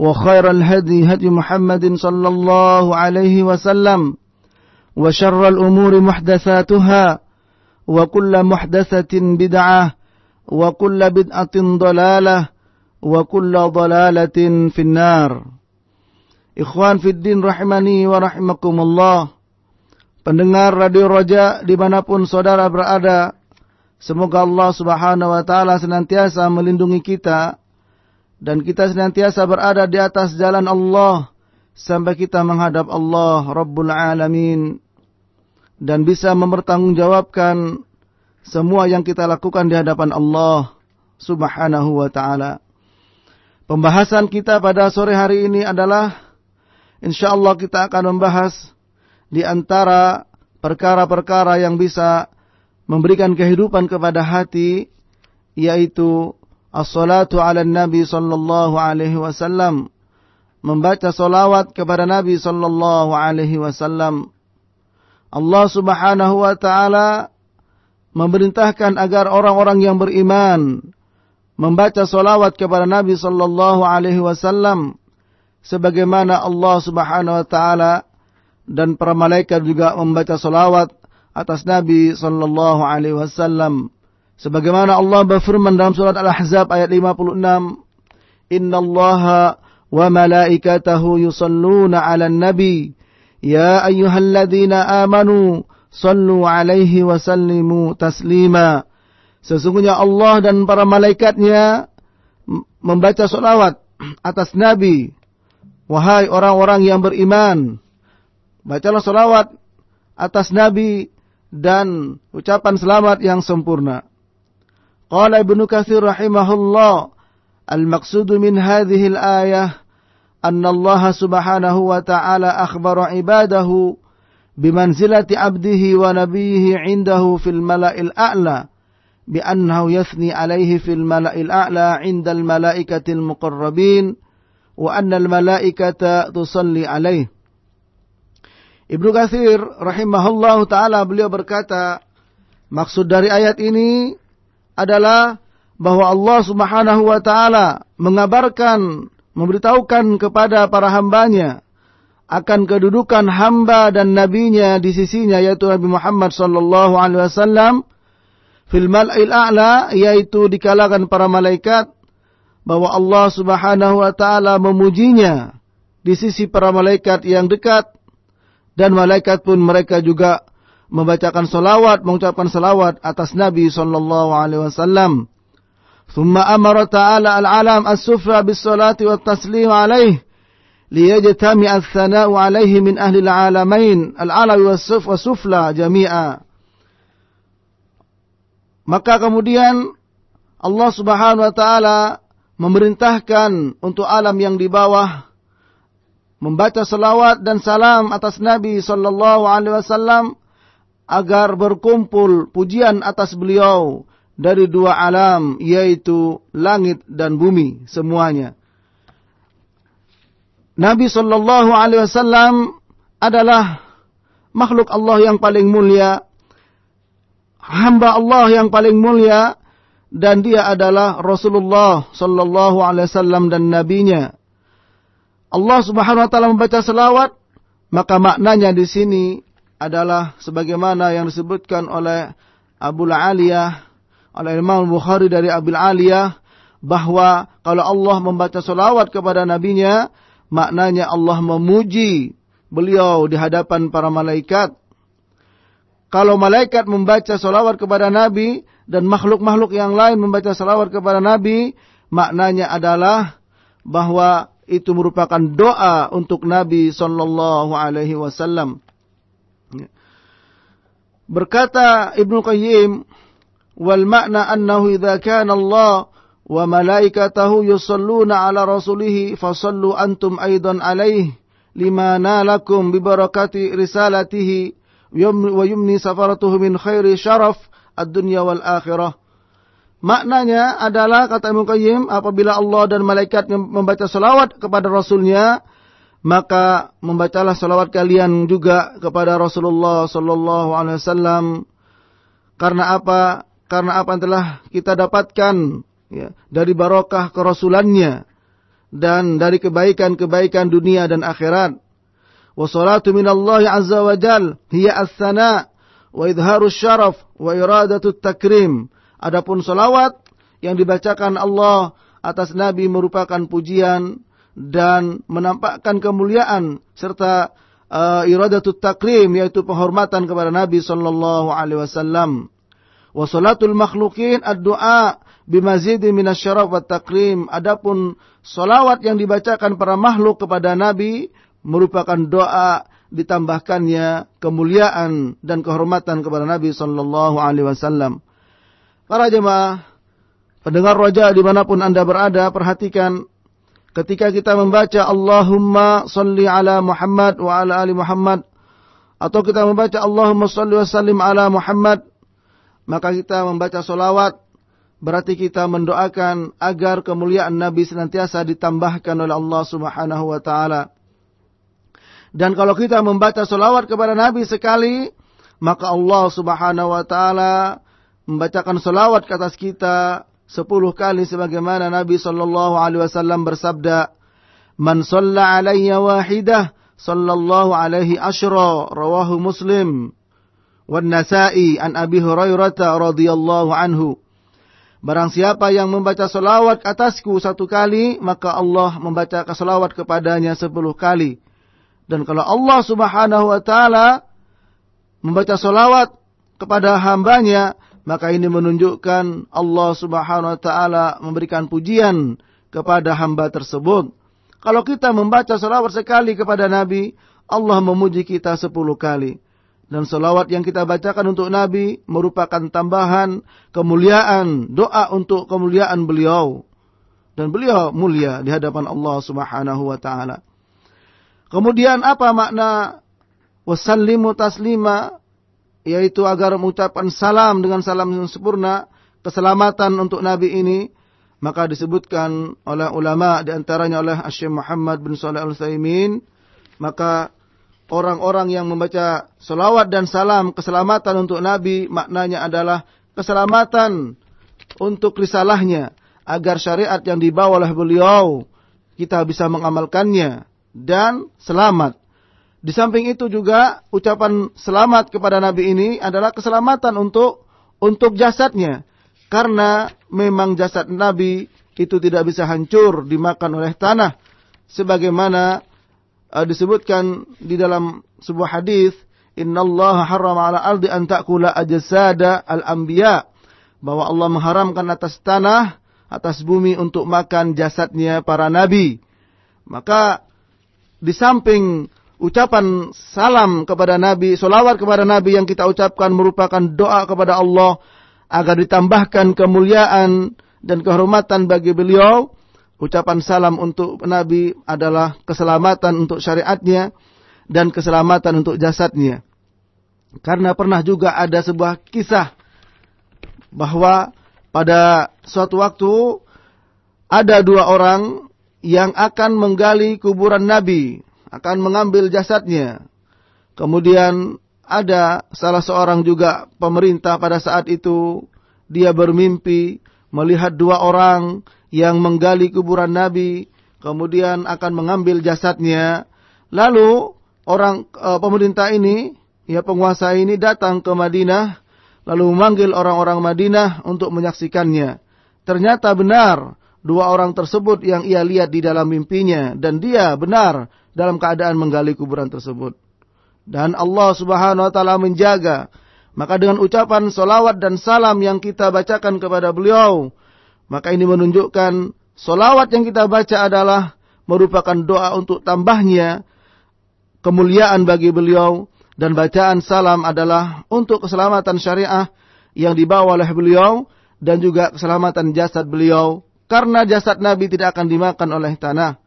وخير الهدي هدي محمد صلى الله عليه وسلم وشر الأمور محدثاتها وكل محدثة بدعة وكل بدعة ضلالة وكل ضلالة في النار Ikhwan Fiddin rahimani wa rahimakumullah Pendengar Radio Roja dimanapun saudara berada Semoga Allah subhanahu wa ta'ala senantiasa melindungi kita dan kita senantiasa berada di atas jalan Allah sampai kita menghadap Allah Rabbul Alamin dan bisa mempertanggungjawabkan semua yang kita lakukan di hadapan Allah Subhanahu wa taala. Pembahasan kita pada sore hari ini adalah insyaallah kita akan membahas di antara perkara-perkara yang bisa memberikan kehidupan kepada hati yaitu as-salatu ala nabi sallallahu alaihi wasallam. Membaca solawat kepada Nabi sallallahu alaihi wasallam. Allah subhanahu wa ta'ala memerintahkan agar orang-orang yang beriman membaca solawat kepada Nabi sallallahu alaihi wasallam sebagaimana Allah subhanahu wa ta'ala dan para malaikat juga membaca solawat atas Nabi sallallahu alaihi wasallam Sebagaimana Allah berfirman dalam surat Al-Ahzab ayat 56, Inna Allah wa malaikatahu yusalluna ala nabi, Ya ayyuhalladzina amanu, sallu alaihi wa sallimu taslima. Sesungguhnya Allah dan para malaikatnya membaca salawat atas Nabi. Wahai orang-orang yang beriman, bacalah salawat atas Nabi dan ucapan selamat yang sempurna. قال ابن كثير رحمه الله المقصود من هذه الآية أن الله سبحانه وتعالى أخبر عباده بمنزلة عبده ونبيه عنده في الملأ الأعلى بأنه يثني عليه في الملأ الأعلى عند الملائكة المقربين وأن الملائكة تصلي عليه. Ibnu Katsir rahimahullah taala beliau berkata maksud dari ayat ini adalah bahwa Allah Subhanahu wa taala mengabarkan, memberitahukan kepada para hambanya akan kedudukan hamba dan nabinya di sisinya yaitu Nabi Muhammad sallallahu alaihi wasallam fil mal'il a'la yaitu di kalangan para malaikat bahwa Allah Subhanahu wa taala memujinya di sisi para malaikat yang dekat dan malaikat pun mereka juga membacakan salawat, mengucapkan salawat atas Nabi sallallahu alaihi wasallam. ثم أمر تعالى العالم السفرى بالصلاة والتسليم عليه ليجتمع الثناء عليه من أهل العالمين العلوي والسفلى جميعا Maka kemudian Allah subhanahu wa ta'ala memerintahkan untuk alam yang di bawah membaca salawat dan salam atas Nabi sallallahu alaihi wasallam agar berkumpul pujian atas beliau dari dua alam yaitu langit dan bumi semuanya. Nabi sallallahu alaihi wasallam adalah makhluk Allah yang paling mulia. hamba Allah yang paling mulia dan dia adalah Rasulullah sallallahu alaihi wasallam dan nabinya. Allah Subhanahu wa taala membaca selawat, maka maknanya di sini adalah sebagaimana yang disebutkan oleh Abu Aliyah oleh Imam Bukhari dari Abu Aliyah bahwa kalau Allah membaca selawat kepada nabinya, maknanya Allah memuji beliau di hadapan para malaikat. Kalau malaikat membaca selawat kepada Nabi, dan makhluk-makhluk yang lain membaca salawat kepada Nabi, maknanya adalah bahwa itu merupakan doa untuk Nabi Sallallahu Alaihi Wasallam. Berkata Ibnu Qayyim, wal makna annahu idza kana Allah wa malaikatahu yusalluna ala rasulih fasallu antum aidan alaihi lima nalakum bi barakati risalatihi wa yumni safaratuhu min khairi syaraf ad-dunya wal akhirah. Maknanya adalah kata Ibnu Qayyim apabila Allah dan malaikat membaca salawat kepada Rasulnya maka membacalah salawat kalian juga kepada Rasulullah sallallahu alaihi wasallam karena apa? Karena apa yang telah kita dapatkan ya, dari barokah kerasulannya dan dari kebaikan-kebaikan dunia dan akhirat. Wassalatu minallahi azza wa jal hiya as-sana wa idharus syaraf wa iradatut takrim. Adapun salawat yang dibacakan Allah atas Nabi merupakan pujian dan menampakkan kemuliaan serta uh, iradatut takrim yaitu penghormatan kepada Nabi sallallahu alaihi wasallam. Wa salatul makhlukin ad-du'a bimazidi minasyaraf wa takrim. Adapun salawat yang dibacakan para makhluk kepada Nabi merupakan doa ditambahkannya kemuliaan dan kehormatan kepada Nabi Sallallahu Alaihi Wasallam. Para jemaah, pendengar roja di mana pun anda berada, perhatikan ketika kita membaca Allahumma salli ala Muhammad wa ala ali Muhammad atau kita membaca Allahumma salli wa sallim ala Muhammad maka kita membaca solawat berarti kita mendoakan agar kemuliaan Nabi senantiasa ditambahkan oleh Allah Subhanahu wa taala. Dan kalau kita membaca solawat kepada Nabi sekali, maka Allah subhanahu wa ta'ala membacakan solawat ke atas kita sepuluh kali sebagaimana Nabi sallallahu alaihi wasallam bersabda, "Man shalla alayya wahidah, sallallahu alaihi asyra." Rawahu Muslim. Wan Nasa'i an Abi Hurairah radhiyallahu anhu. Barang siapa yang membaca solawat atasku satu kali, maka Allah membaca solawat kepadanya sepuluh kali. Dan kalau Allah subhanahu wa ta'ala membaca solawat kepada hambanya, maka ini menunjukkan Allah subhanahu wa ta'ala memberikan pujian kepada hamba tersebut. Kalau kita membaca solawat sekali kepada Nabi, Allah memuji kita sepuluh kali. Dan solawat yang kita bacakan untuk Nabi merupakan tambahan kemuliaan, doa untuk kemuliaan beliau. Dan beliau mulia di hadapan Allah subhanahu wa ta'ala. Kemudian apa makna wasallimu taslima yaitu agar mengucapkan salam dengan salam yang sempurna, keselamatan untuk nabi ini maka disebutkan oleh ulama di antaranya oleh Syekh Muhammad bin Shalih Al-Utsaimin maka orang-orang yang membaca selawat dan salam keselamatan untuk nabi maknanya adalah keselamatan untuk risalahnya agar syariat yang dibawa oleh beliau kita bisa mengamalkannya dan selamat. Di samping itu juga ucapan selamat kepada Nabi ini adalah keselamatan untuk untuk jasadnya. Karena memang jasad Nabi itu tidak bisa hancur dimakan oleh tanah. Sebagaimana uh, disebutkan di dalam sebuah hadis, Inna Allah haram ala ardi an ta'kula ajsada al-anbiya. Bahwa Allah mengharamkan atas tanah, atas bumi untuk makan jasadnya para nabi. Maka di samping ucapan salam kepada Nabi, solawat kepada Nabi yang kita ucapkan merupakan doa kepada Allah agar ditambahkan kemuliaan dan kehormatan bagi beliau. Ucapan salam untuk Nabi adalah keselamatan untuk syariatnya dan keselamatan untuk jasadnya. Karena pernah juga ada sebuah kisah bahwa pada suatu waktu ada dua orang yang akan menggali kuburan Nabi, akan mengambil jasadnya. Kemudian ada salah seorang juga pemerintah pada saat itu dia bermimpi melihat dua orang yang menggali kuburan Nabi kemudian akan mengambil jasadnya lalu orang e, pemerintah ini ya penguasa ini datang ke Madinah lalu memanggil orang-orang Madinah untuk menyaksikannya ternyata benar dua orang tersebut yang ia lihat di dalam mimpinya dan dia benar dalam keadaan menggali kuburan tersebut dan Allah Subhanahu wa taala menjaga. Maka dengan ucapan solawat dan salam yang kita bacakan kepada beliau, maka ini menunjukkan solawat yang kita baca adalah merupakan doa untuk tambahnya kemuliaan bagi beliau dan bacaan salam adalah untuk keselamatan syariah yang dibawa oleh beliau dan juga keselamatan jasad beliau karena jasad Nabi tidak akan dimakan oleh tanah.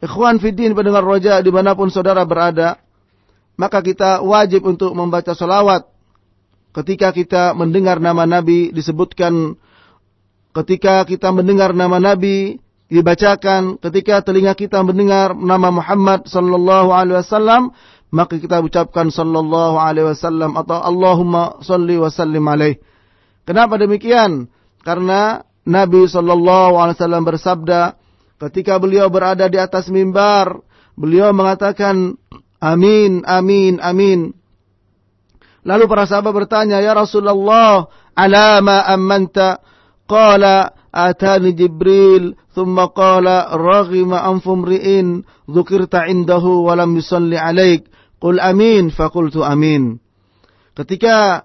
Ikhwan Fiddin pendengar roja di mana pun saudara berada, maka kita wajib untuk membaca salawat ketika kita mendengar nama Nabi disebutkan, ketika kita mendengar nama Nabi dibacakan, ketika telinga kita mendengar nama Muhammad sallallahu alaihi wasallam, maka kita ucapkan sallallahu alaihi wasallam atau Allahumma salli wa sallim alaih. Kenapa demikian? Karena Nabi sallallahu alaihi wasallam bersabda, Ketika beliau berada di atas mimbar, beliau mengatakan, Amin, amin, amin. Lalu para sahabat bertanya, Ya Rasulullah, alama ammanta? Qala, atani Jibril, thumma qala, raghima anfum ri'in, dhukirta indahu walam yusalli alaik. Qul amin, fakultu amin. Ketika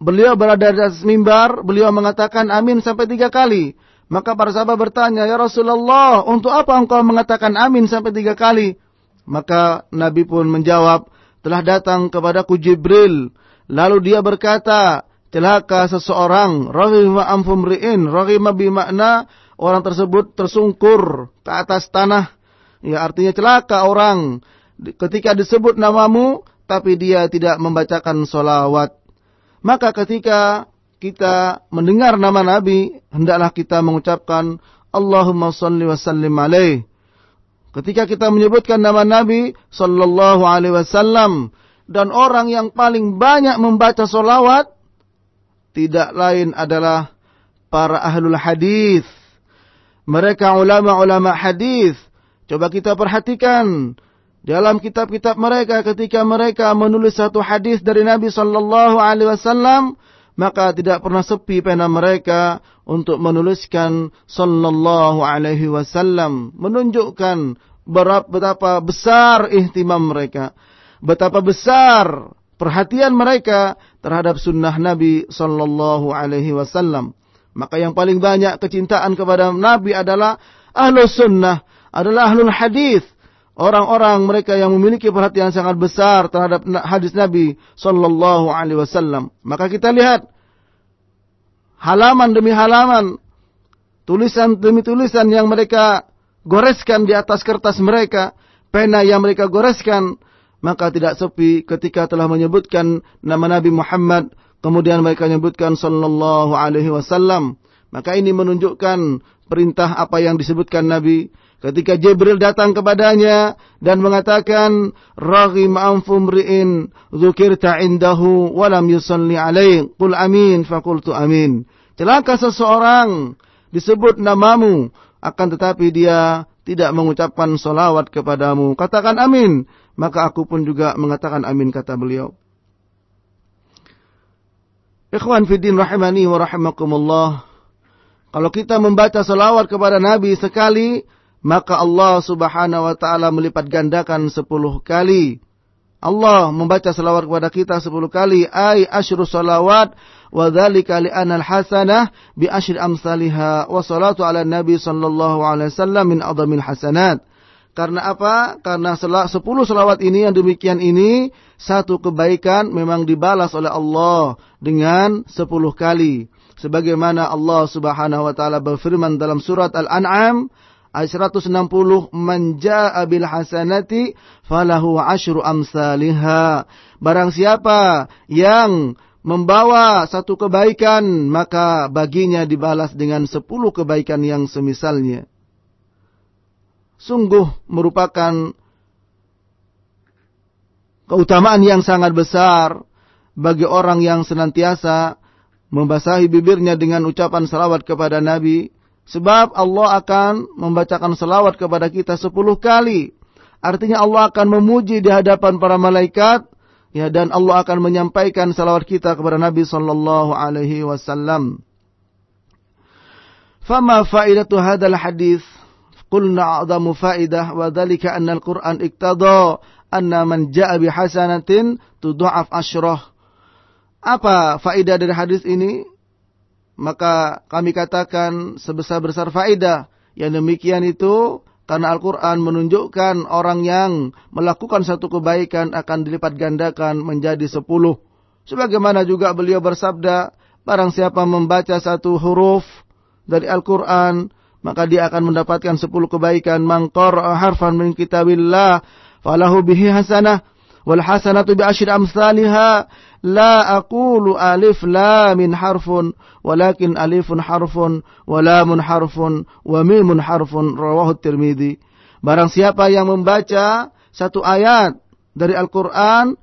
beliau berada di atas mimbar, beliau mengatakan amin sampai tiga kali. Maka para sahabat bertanya, Ya Rasulullah, untuk apa engkau mengatakan amin sampai tiga kali? Maka Nabi pun menjawab, telah datang kepadaku Jibril. Lalu dia berkata, celaka seseorang, rahimah amfumri'in, rahimah bimakna, orang tersebut tersungkur ke atas tanah. Ya artinya celaka orang ketika disebut namamu, tapi dia tidak membacakan solawat. Maka ketika kita mendengar nama Nabi, hendaklah kita mengucapkan Allahumma salli wa sallim alaih. Ketika kita menyebutkan nama Nabi sallallahu alaihi wasallam dan orang yang paling banyak membaca solawat tidak lain adalah para ahlul hadis. Mereka ulama-ulama hadis. Coba kita perhatikan dalam kitab-kitab mereka ketika mereka menulis satu hadis dari Nabi sallallahu alaihi wasallam maka tidak pernah sepi pena mereka untuk menuliskan sallallahu alaihi wasallam menunjukkan betapa besar ihtimam mereka betapa besar perhatian mereka terhadap sunnah Nabi sallallahu alaihi wasallam. Maka yang paling banyak kecintaan kepada Nabi adalah ahlu sunnah adalah ahlul hadis orang-orang mereka yang memiliki perhatian sangat besar terhadap hadis Nabi Sallallahu Alaihi Wasallam. Maka kita lihat halaman demi halaman, tulisan demi tulisan yang mereka goreskan di atas kertas mereka, pena yang mereka goreskan, maka tidak sepi ketika telah menyebutkan nama Nabi Muhammad, kemudian mereka menyebutkan Sallallahu Alaihi Wasallam. Maka ini menunjukkan perintah apa yang disebutkan Nabi ketika Jibril datang kepadanya dan mengatakan raghim anfum ri'in dzukirta indahu wa lam yusalli alaih. Qul amin faqultu amin. Celaka seseorang disebut namamu akan tetapi dia tidak mengucapkan solawat kepadamu. Katakan amin maka aku pun juga mengatakan amin kata beliau. Ikhwan fiddin rahimani wa rahimakumullah kalau kita membaca salawat kepada Nabi sekali, maka Allah subhanahu wa ta'ala melipat gandakan sepuluh kali. Allah membaca salawat kepada kita sepuluh kali. Ay asyru salawat wa dhalika li'anal hasanah bi asyri amsaliha wa salatu ala nabi sallallahu alaihi wasallam min adamil hasanat. Karena apa? Karena sepuluh salawat ini yang demikian ini satu kebaikan memang dibalas oleh Allah dengan sepuluh kali. Sebagaimana Allah subhanahu wa ta'ala berfirman dalam surat Al-An'am 160 man jaa bil hasanati falahu asyru amsalihha barang siapa yang membawa satu kebaikan maka baginya dibalas dengan sepuluh kebaikan yang semisalnya sungguh merupakan keutamaan yang sangat besar bagi orang yang senantiasa membasahi bibirnya dengan ucapan salawat kepada Nabi. Sebab Allah akan membacakan salawat kepada kita sepuluh kali. Artinya Allah akan memuji di hadapan para malaikat. Ya, dan Allah akan menyampaikan salawat kita kepada Nabi Sallallahu Alaihi Wasallam. Fama faidatu hadal hadis? Qulna a'zamu faidah wa dhalika anna al-Qur'an iktada anna man ja'a bihasanatin tudha'af asyrah apa faedah dari hadis ini? Maka kami katakan sebesar-besar faedah. Yang demikian itu karena Al-Quran menunjukkan orang yang melakukan satu kebaikan akan dilipat gandakan menjadi sepuluh. Sebagaimana juga beliau bersabda, barang siapa membaca satu huruf dari Al-Quran, maka dia akan mendapatkan sepuluh kebaikan. Mangkor harfan min kitabillah, falahu bihi hasanah, wal hasanatu bi amsalihah لا أقول ألف لام حرف ولكن ألف حرف ولام حرف وميم حرف رواه الترمذي Barang siapa yang membaca satu ayat dari Al-Quran,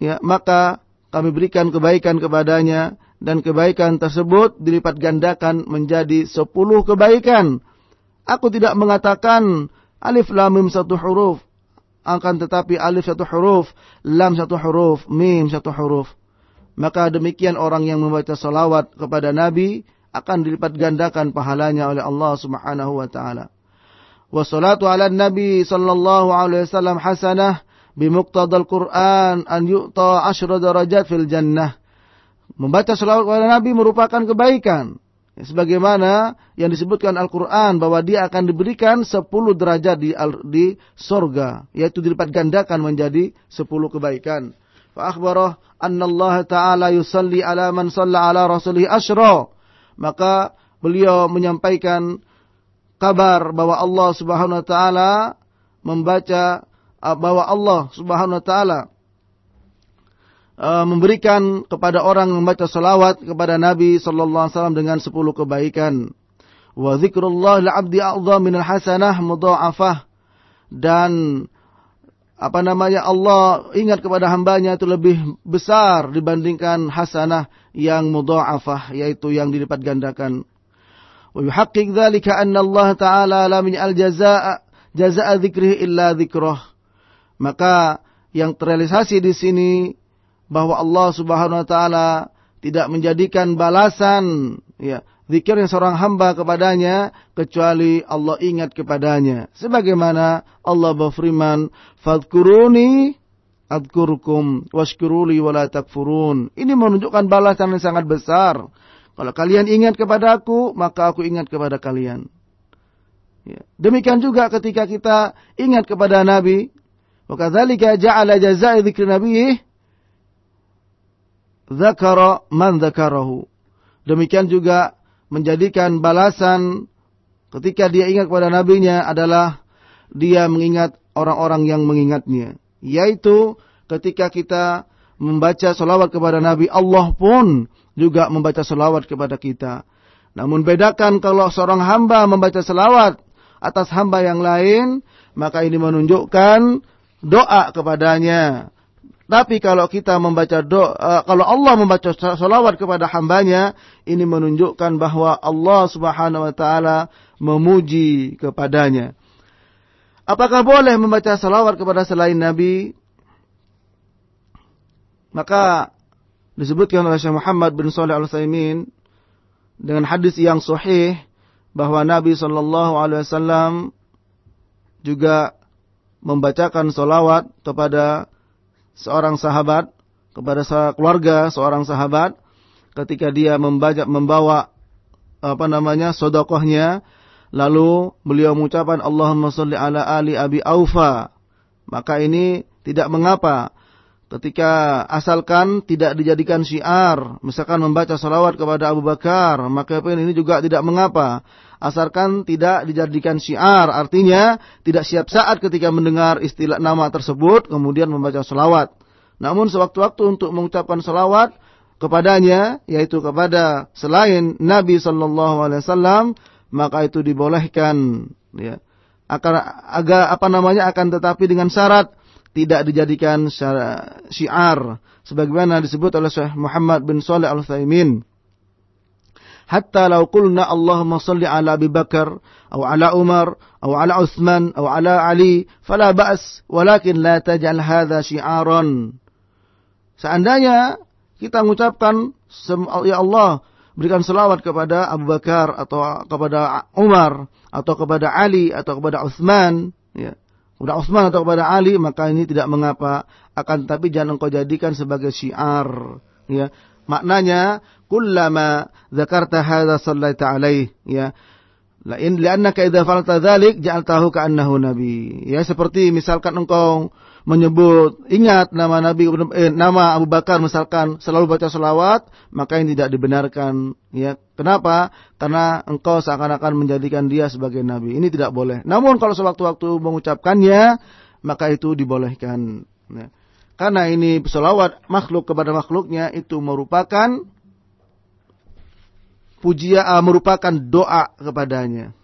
ya, maka kami berikan kebaikan kepadanya dan kebaikan tersebut dilipat gandakan menjadi sepuluh kebaikan. Aku tidak mengatakan alif lam mim satu huruf, akan tetapi alif satu huruf, lam satu huruf, mim satu huruf maka demikian orang yang membaca salawat kepada Nabi akan dilipat gandakan pahalanya oleh Allah Subhanahu wa taala. Wassalatu ala Nabi sallallahu alaihi wasallam hasanah bimuqtadal Quran an yu'ta asyra darajat fil jannah. Membaca salawat kepada Nabi merupakan kebaikan. Ya, sebagaimana yang disebutkan Al-Quran bahwa dia akan diberikan 10 derajat di, di surga. Yaitu dilipat gandakan menjadi 10 kebaikan. فأخبره أن Allah Ta'ala yusalli ala man salla ala rasulih ashra. Maka beliau menyampaikan kabar bahwa Allah Subhanahu wa taala membaca uh, bahwa Allah Subhanahu wa taala uh, memberikan kepada orang yang membaca salawat kepada Nabi sallallahu alaihi wasallam dengan sepuluh kebaikan. Wa zikrullah lil 'abdi a'dha min al-hasanah mudha'afah dan apa namanya Allah ingat kepada hambanya itu lebih besar dibandingkan hasanah yang mudha'afah yaitu yang dilipat gandakan. Wa yuhaqqiq dzalika anna Allah taala la min al jazaa jazaa dzikrihi illa dzikrah. Maka yang terrealisasi di sini bahwa Allah Subhanahu wa taala tidak menjadikan balasan ya zikirnya seorang hamba kepadanya kecuali Allah ingat kepadanya. Sebagaimana Allah berfirman, "Fadkuruni adkurkum washkuruli wala takfurun." Ini menunjukkan balasan yang sangat besar. Kalau kalian ingat kepada aku, maka aku ingat kepada kalian. Ya. Demikian juga ketika kita ingat kepada Nabi, maka dzalika ja'ala jazaa'i dzikri nabiyih dzakara man dzakarahu. Demikian juga menjadikan balasan ketika dia ingat kepada nabinya adalah dia mengingat orang-orang yang mengingatnya. Yaitu ketika kita membaca salawat kepada Nabi, Allah pun juga membaca salawat kepada kita. Namun bedakan kalau seorang hamba membaca salawat atas hamba yang lain, maka ini menunjukkan doa kepadanya. Tapi kalau kita membaca doa, uh, kalau Allah membaca salawat kepada hambanya, ini menunjukkan bahwa Allah subhanahu wa ta'ala memuji kepadanya. Apakah boleh membaca salawat kepada selain Nabi? Maka disebutkan oleh Syekh Muhammad bin Salih Al-Utsaimin dengan hadis yang sahih bahwa Nabi sallallahu alaihi wasallam juga membacakan salawat kepada seorang sahabat kepada keluarga seorang sahabat ketika dia membaca, membawa apa namanya sodokohnya lalu beliau mengucapkan Allahumma salli ala ali abi aufa. Maka ini tidak mengapa ketika asalkan tidak dijadikan syiar misalkan membaca salawat kepada Abu Bakar maka ini juga tidak mengapa asalkan tidak dijadikan syiar. Artinya tidak siap saat ketika mendengar istilah nama tersebut kemudian membaca salawat namun sewaktu-waktu untuk mengucapkan salawat kepadanya yaitu kepada selain Nabi sallallahu alaihi wasallam maka itu dibolehkan ya. Akan agak apa namanya akan tetapi dengan syarat tidak dijadikan syiar. Sebagaimana disebut oleh Syekh Muhammad bin Shalih Al-Utsaimin hatta law qulna Allahumma salli ala Abi Bakar atau ala Umar atau ala Uthman atau ala Ali fala ba's walakin la taj'al hadha syi'aran seandainya kita mengucapkan ya Allah berikan selawat kepada Abu Bakar atau kepada Umar atau kepada Ali atau kepada Uthman ya. Kepada Utsman atau kepada Ali maka ini tidak mengapa. Akan tapi jangan engkau jadikan sebagai syiar ya. Maknanya kullama dzakarta hadza sallaita alaih ya. la in li'annaka idza fa'alta dzalik ja'altahu ka'annahu nabi ya. seperti misalkan engkau menyebut ingat nama Nabi eh, nama Abu Bakar misalkan selalu baca selawat maka ini tidak dibenarkan ya. Kenapa? Karena engkau seakan-akan menjadikan dia sebagai nabi. Ini tidak boleh. Namun kalau sewaktu-waktu mengucapkannya maka itu dibolehkan ya. karena ini selawat makhluk kepada makhluknya itu merupakan pujian uh, merupakan doa kepadanya.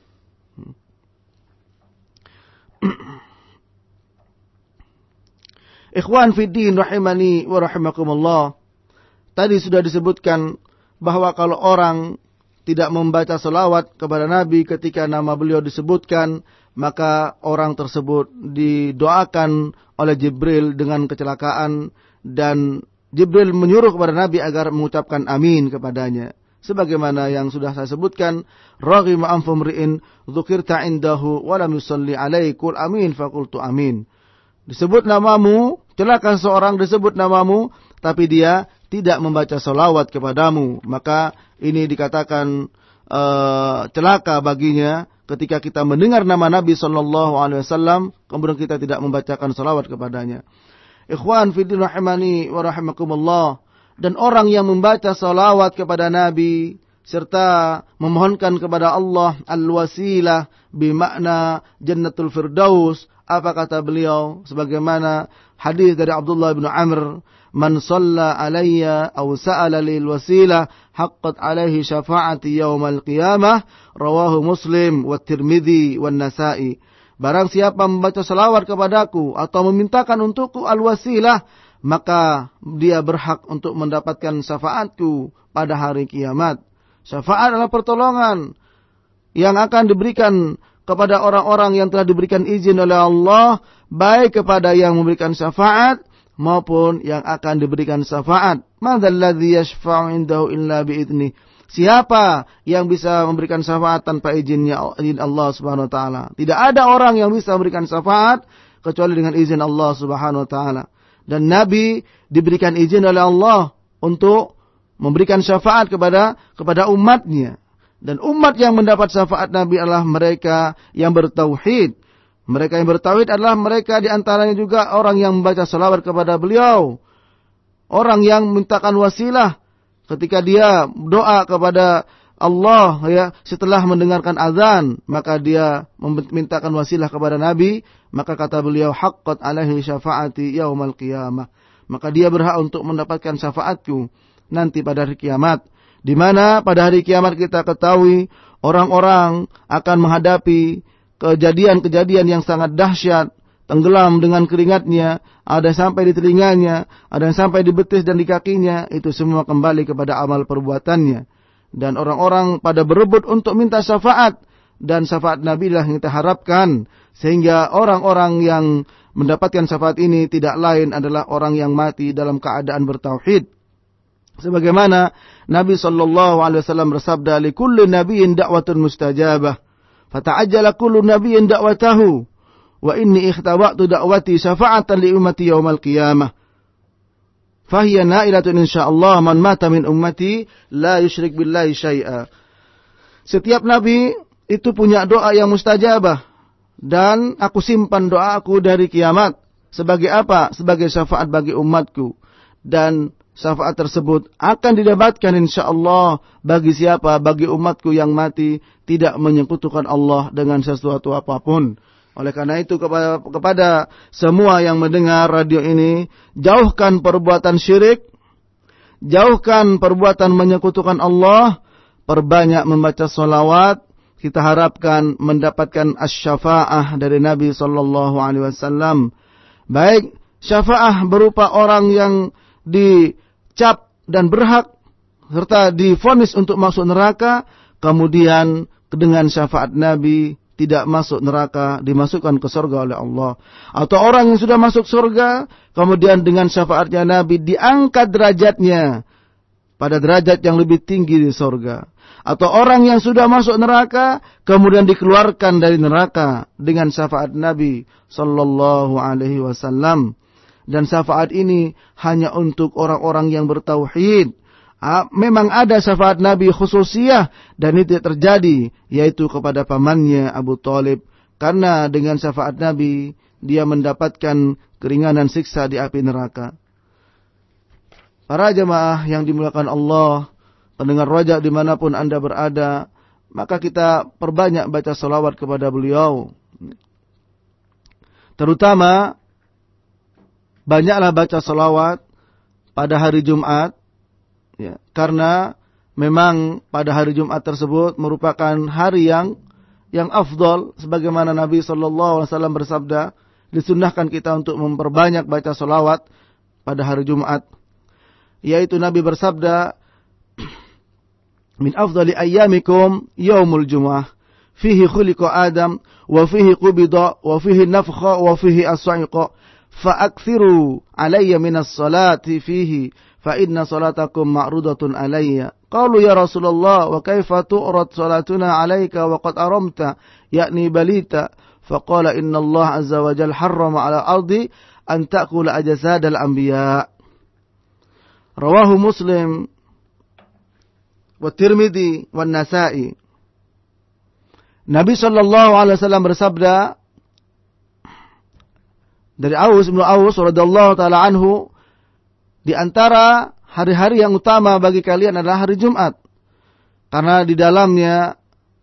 Ikhwan fiddin rahimani wa rahimakumullah. Tadi sudah disebutkan bahwa kalau orang tidak membaca selawat kepada Nabi ketika nama beliau disebutkan, maka orang tersebut didoakan oleh Jibril dengan kecelakaan dan Jibril menyuruh kepada Nabi agar mengucapkan amin kepadanya. Sebagaimana yang sudah saya sebutkan, raghima anfumri'in dzukirta indahu wa lam yusalli alaikul amin faqultu amin disebut namamu, celaka seorang disebut namamu, tapi dia tidak membaca salawat kepadamu, maka ini dikatakan uh, celaka baginya ketika kita mendengar nama Nabi Shallallahu Alaihi Wasallam, kemudian kita tidak membacakan salawat kepadanya. Ikhwan fiddin rahimani wa rahimakumullah. Dan orang yang membaca salawat kepada Nabi, serta memohonkan kepada Allah al-wasilah bimakna jannatul firdaus apa kata beliau sebagaimana hadis dari Abdullah bin Amr, "Man shalla alayya aw sa'ala lil wasilah haqqat alaihi syafa'ati yaumal qiyamah." Rawahu Muslim wa Tirmidzi wa Nasa'i. Barang siapa membaca selawat kepadaku atau memintakan untukku al-wasilah, maka dia berhak untuk mendapatkan syafaatku pada hari kiamat. Syafaat adalah pertolongan yang akan diberikan kepada orang-orang yang telah diberikan izin oleh Allah, baik kepada yang memberikan syafaat maupun yang akan diberikan syafaat. Illa. Siapa yang bisa memberikan syafaat tanpa izinnya izin Allah Subhanahu wa taala? Tidak ada orang yang bisa memberikan syafaat kecuali dengan izin Allah Subhanahu wa taala. Dan Nabi diberikan izin oleh Allah untuk memberikan syafaat kepada kepada umatnya. Dan umat yang mendapat syafaat Nabi adalah mereka yang bertauhid. Mereka yang bertauhid adalah mereka di antaranya juga orang yang membaca salawat kepada beliau. Orang yang mintakan wasilah ketika dia doa kepada Allah ya setelah mendengarkan azan maka dia memintakan wasilah kepada Nabi maka kata beliau haqqat alaihi syafaati yaumal qiyamah maka dia berhak untuk mendapatkan syafaatku nanti pada hari kiamat di mana pada hari kiamat kita ketahui orang-orang akan menghadapi kejadian-kejadian yang sangat dahsyat, tenggelam dengan keringatnya, ada sampai di telinganya, ada yang sampai di betis dan di kakinya, itu semua kembali kepada amal perbuatannya. Dan orang-orang pada berebut untuk minta syafaat, dan syafaat Nabi lah yang kita harapkan, sehingga orang-orang yang mendapatkan syafaat ini tidak lain adalah orang yang mati dalam keadaan bertauhid. Sebagaimana Nabi sallallahu alaihi wasallam bersabda, "Li kulli nabiyyin da'watun mustajabah, fata'ajjala kullu nabiyyin da'watahu, wa inni ikhtaba'tu da'wati syafa'atan li ummati yaumal qiyamah." Fahiya na'ilatun insyaallah man mata min ummati la yusyrik billahi syai'a. Setiap nabi itu punya doa yang mustajabah dan aku simpan doaku dari kiamat sebagai apa? Sebagai syafaat bagi umatku dan syafaat tersebut akan didapatkan insya Allah bagi siapa bagi umatku yang mati tidak menyekutukan Allah dengan sesuatu apa pun. Oleh karena itu kepada, kepada semua yang mendengar radio ini jauhkan perbuatan syirik, jauhkan perbuatan menyekutukan Allah, perbanyak membaca solawat. Kita harapkan mendapatkan asy-syafa'ah dari Nabi sallallahu alaihi wasallam Baik syafaah berupa orang yang dicap dan berhak serta difonis untuk masuk neraka, kemudian dengan syafaat Nabi tidak masuk neraka, dimasukkan ke surga oleh Allah. Atau orang yang sudah masuk surga, kemudian dengan syafaatnya Nabi diangkat derajatnya pada derajat yang lebih tinggi di surga. Atau orang yang sudah masuk neraka, kemudian dikeluarkan dari neraka dengan syafaat Nabi Sallallahu Alaihi Wasallam. Dan syafaat ini hanya untuk orang-orang yang bertauhid. Memang ada syafaat Nabi khususiyah dan itu terjadi yaitu kepada pamannya Abu Talib. Karena dengan syafaat Nabi dia mendapatkan keringanan siksa di api neraka. Para jemaah yang dimuliakan Allah, pendengar rojak di mana pun anda berada, maka kita perbanyak baca salawat kepada beliau. Terutama banyaklah baca salawat pada hari Jumat, ya, karena memang pada hari Jumat tersebut merupakan hari yang yang afdol, sebagaimana Nabi Wasallam bersabda, disunahkan kita untuk memperbanyak baca salawat pada hari Jumat. Yaitu Nabi bersabda, yaumul jum'ah fihi khuliqa adam wa fihi qubida wa fihi nafkha wa fihi as-sa'iqa فأكثروا علي من الصلاة فيه فإن صلاتكم معروضة علي. قالوا يا رسول الله وكيف تؤرد صلاتنا عليك وقد أرمت؟ يعني بليت. فقال إن الله عز وجل حرم على الأرض أن تأكل أجساد الأنبياء. رواه مسلم. wa Tirmidzi wa Nasa'i. Nabi sallallahu alaihi wasallam bersabda dari Aus bin Aus radhiyallahu taala anhu di antara hari-hari yang utama bagi kalian adalah hari Jumat. Karena di dalamnya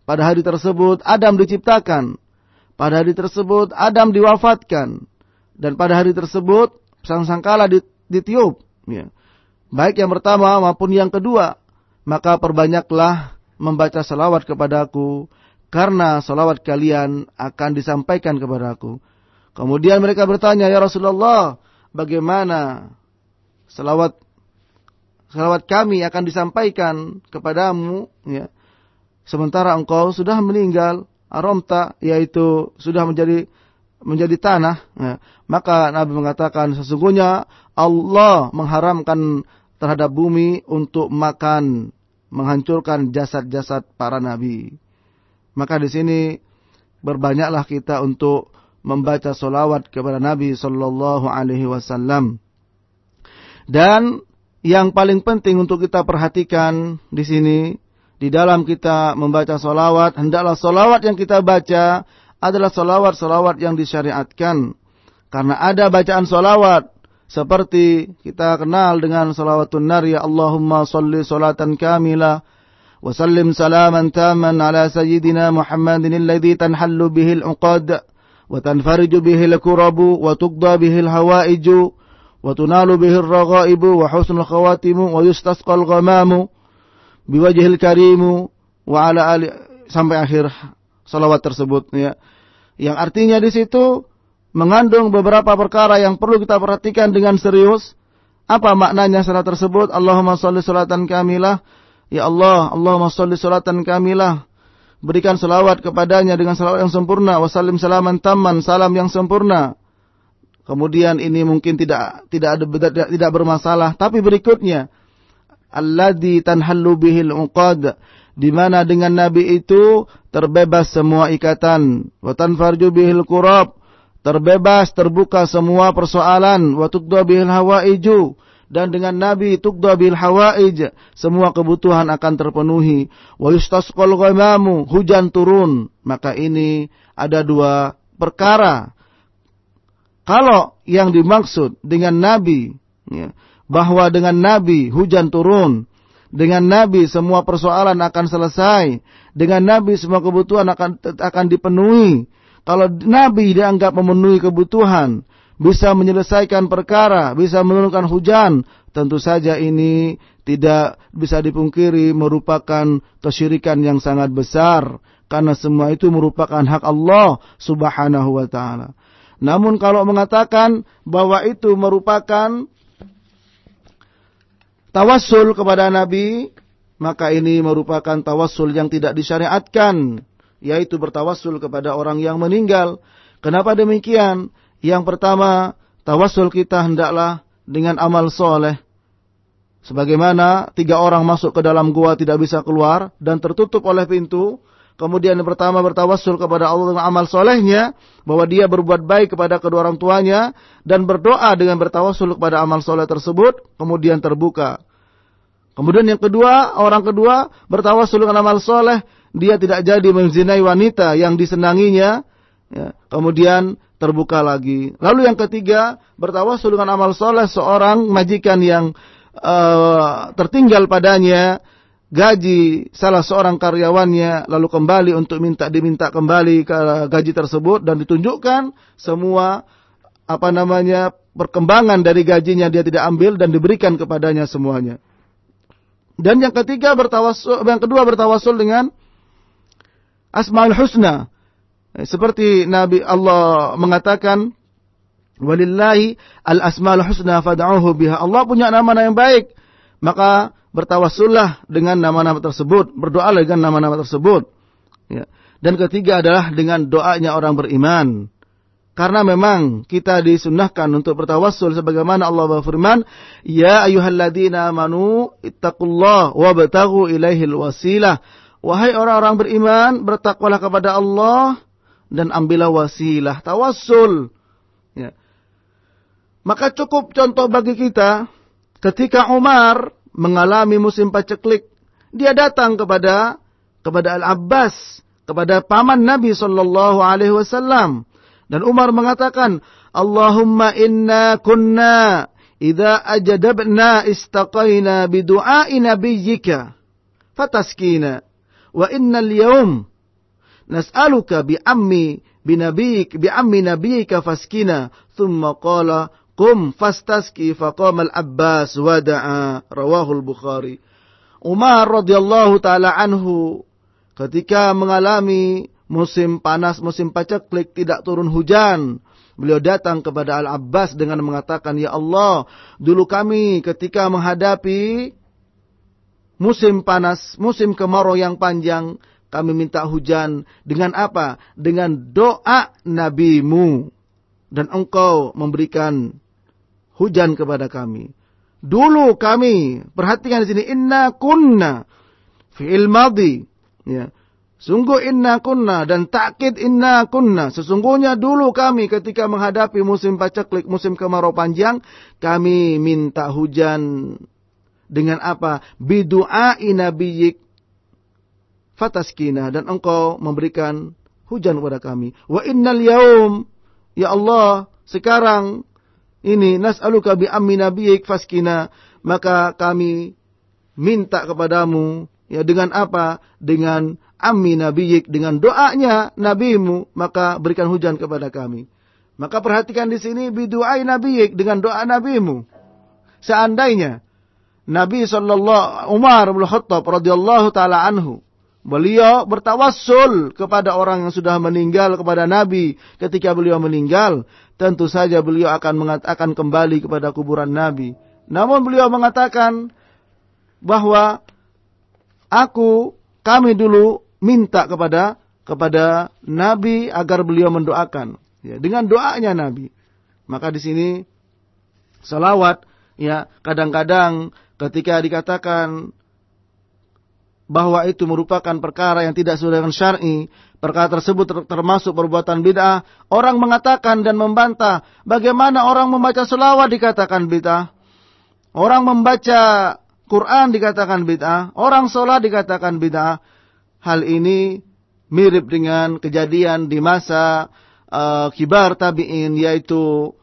pada hari tersebut Adam diciptakan, pada hari tersebut Adam diwafatkan dan pada hari tersebut sang sangkala ditiup ya. Baik yang pertama maupun yang kedua maka perbanyaklah membaca salawat kepadaku karena salawat kalian akan disampaikan kepadaku. Kemudian mereka bertanya, "Ya Rasulullah, bagaimana selawat selawat kami akan disampaikan kepadamu ya. Sementara engkau sudah meninggal, aromta yaitu sudah menjadi menjadi tanah." Ya. Maka Nabi mengatakan, "Sesungguhnya Allah mengharamkan terhadap bumi untuk makan, menghancurkan jasad-jasad para nabi." Maka di sini berbanyaklah kita untuk membaca solawat kepada Nabi Sallallahu Alaihi Wasallam. Dan yang paling penting untuk kita perhatikan di sini, di dalam kita membaca solawat, hendaklah solawat yang kita baca adalah solawat-solawat yang disyariatkan. Karena ada bacaan solawat seperti kita kenal dengan salawatun nari Allahumma salli salatan kamila wa sallim salaman taman ala sayyidina Muhammadin alladhi tanhallu bihi al-uqad wa tanfariju bihi al-kurabu wa tuqda bihi al-hawaiju wa tunalu bihi al-raghaibu wa husnul khawatimu wa yustasqal al-ghamamu biwajhil karimu wa ala ali sampai akhir salawat tersebut ya. Yang artinya di situ mengandung beberapa perkara yang perlu kita perhatikan dengan serius. Apa maknanya salat tersebut? Allahumma sholli salatan kamilah. Ya Allah, Allahumma sholli salatan kamilah berikan selawat kepadanya dengan selawat yang sempurna wasallim salaman taman salam yang sempurna kemudian ini mungkin tidak tidak ada tidak, tidak bermasalah tapi berikutnya alladzi tanhallu bihil uqad di mana dengan nabi itu terbebas semua ikatan wa tanfarju bihil kurab terbebas terbuka semua persoalan. Wa tuqda bihil hawaiju dan dengan Nabi tuqda bil hawaij semua kebutuhan akan terpenuhi. Wa yustasqal ghamamu. Hujan turun. Maka ini ada dua perkara. Kalau yang dimaksud dengan Nabi ya, bahwa dengan Nabi hujan turun dengan Nabi semua persoalan akan selesai dengan Nabi semua kebutuhan akan akan dipenuhi kalau Nabi dianggap memenuhi kebutuhan bisa menyelesaikan perkara, bisa menurunkan hujan, tentu saja ini tidak bisa dipungkiri merupakan kesyirikan yang sangat besar karena semua itu merupakan hak Allah Subhanahu wa taala. Namun kalau mengatakan bahwa itu merupakan tawassul kepada Nabi, maka ini merupakan tawassul yang tidak disyariatkan, yaitu bertawassul kepada orang yang meninggal. Kenapa demikian? Yang pertama, tawassul kita hendaklah dengan amal soleh. Sebagaimana tiga orang masuk ke dalam gua tidak bisa keluar dan tertutup oleh pintu, Kemudian yang pertama bertawassul kepada Allah dengan amal solehnya. Bahwa dia berbuat baik kepada kedua orang tuanya. Dan berdoa dengan bertawassul kepada amal soleh tersebut. Kemudian terbuka. Kemudian yang kedua, orang kedua bertawassul dengan amal soleh. Dia tidak jadi menzinai wanita yang disenanginya. Ya, kemudian terbuka lagi. Lalu yang ketiga, bertawassul dengan amal soleh seorang majikan yang uh, tertinggal padanya gaji salah seorang karyawannya lalu kembali untuk minta diminta kembali ke gaji tersebut dan ditunjukkan semua apa namanya perkembangan dari gajinya dia tidak ambil dan diberikan kepadanya semuanya. Dan yang ketiga bertawasul yang kedua bertawasul dengan Asmaul Husna. Seperti Nabi Allah mengatakan Walillahi al-asmaul husna fad'uhu biha. Allah punya nama-nama yang baik. Maka bertawassullah dengan nama-nama tersebut, berdoa dengan nama-nama tersebut. Ya. Dan ketiga adalah dengan doanya orang beriman. Karena memang kita disunnahkan untuk bertawassul sebagaimana Allah berfirman, "Ya ayyuhalladzina amanu ittaqullah wabtaghu ilaihil wasilah." Wahai orang-orang beriman, bertakwalah kepada Allah dan ambillah wasilah, tawassul. Ya. Maka cukup contoh bagi kita ketika Umar mengalami musim paceklik, dia datang kepada kepada Al-Abbas, kepada paman Nabi sallallahu alaihi wasallam. Dan Umar mengatakan, "Allahumma inna kunna idza ajadabna istaqaina bidu'ai nabiyyika fataskina wa innal yawm nas'aluka bi ammi binabiyik bi ammi nabiyyika faskina." Thumma qala Kum fastaski faqama al-Abbas wada'a rawahul Bukhari. Umar radhiyallahu taala anhu ketika mengalami musim panas, musim paceklik tidak turun hujan, beliau datang kepada Al-Abbas dengan mengatakan, "Ya Allah, dulu kami ketika menghadapi musim panas, musim kemarau yang panjang, kami minta hujan dengan apa? Dengan doa nabimu dan engkau memberikan hujan kepada kami. Dulu kami, perhatikan di sini, inna kunna fi'il madhi. Ya. Sungguh inna kunna dan takkid inna kunna. Sesungguhnya dulu kami ketika menghadapi musim paceklik, musim kemarau panjang, kami minta hujan dengan apa? Bidu'ai nabiyik fataskina dan engkau memberikan hujan kepada kami. Wa innal yaum ya Allah sekarang ini nas'aluka bi ammi nabiyik faskina maka kami minta kepadamu ya dengan apa dengan ammi nabiyik dengan doanya nabimu maka berikan hujan kepada kami maka perhatikan di sini biduai nabiyik dengan doa nabimu seandainya Nabi sallallahu Umar bin Khattab radhiyallahu taala anhu Beliau bertawassul kepada orang yang sudah meninggal kepada Nabi ketika beliau meninggal. Tentu saja beliau akan mengatakan kembali kepada kuburan Nabi. Namun beliau mengatakan bahwa aku kami dulu minta kepada kepada Nabi agar beliau mendoakan ya, dengan doanya Nabi. Maka di sini salawat ya kadang-kadang ketika dikatakan bahwa itu merupakan perkara yang tidak sesuai dengan syar'i, perkara tersebut termasuk perbuatan bid'ah, orang mengatakan dan membantah, bagaimana orang membaca selawat dikatakan bid'ah? Orang membaca Quran dikatakan bid'ah, orang sholat dikatakan bid'ah. Hal ini mirip dengan kejadian di masa uh, kibar tabi'in yaitu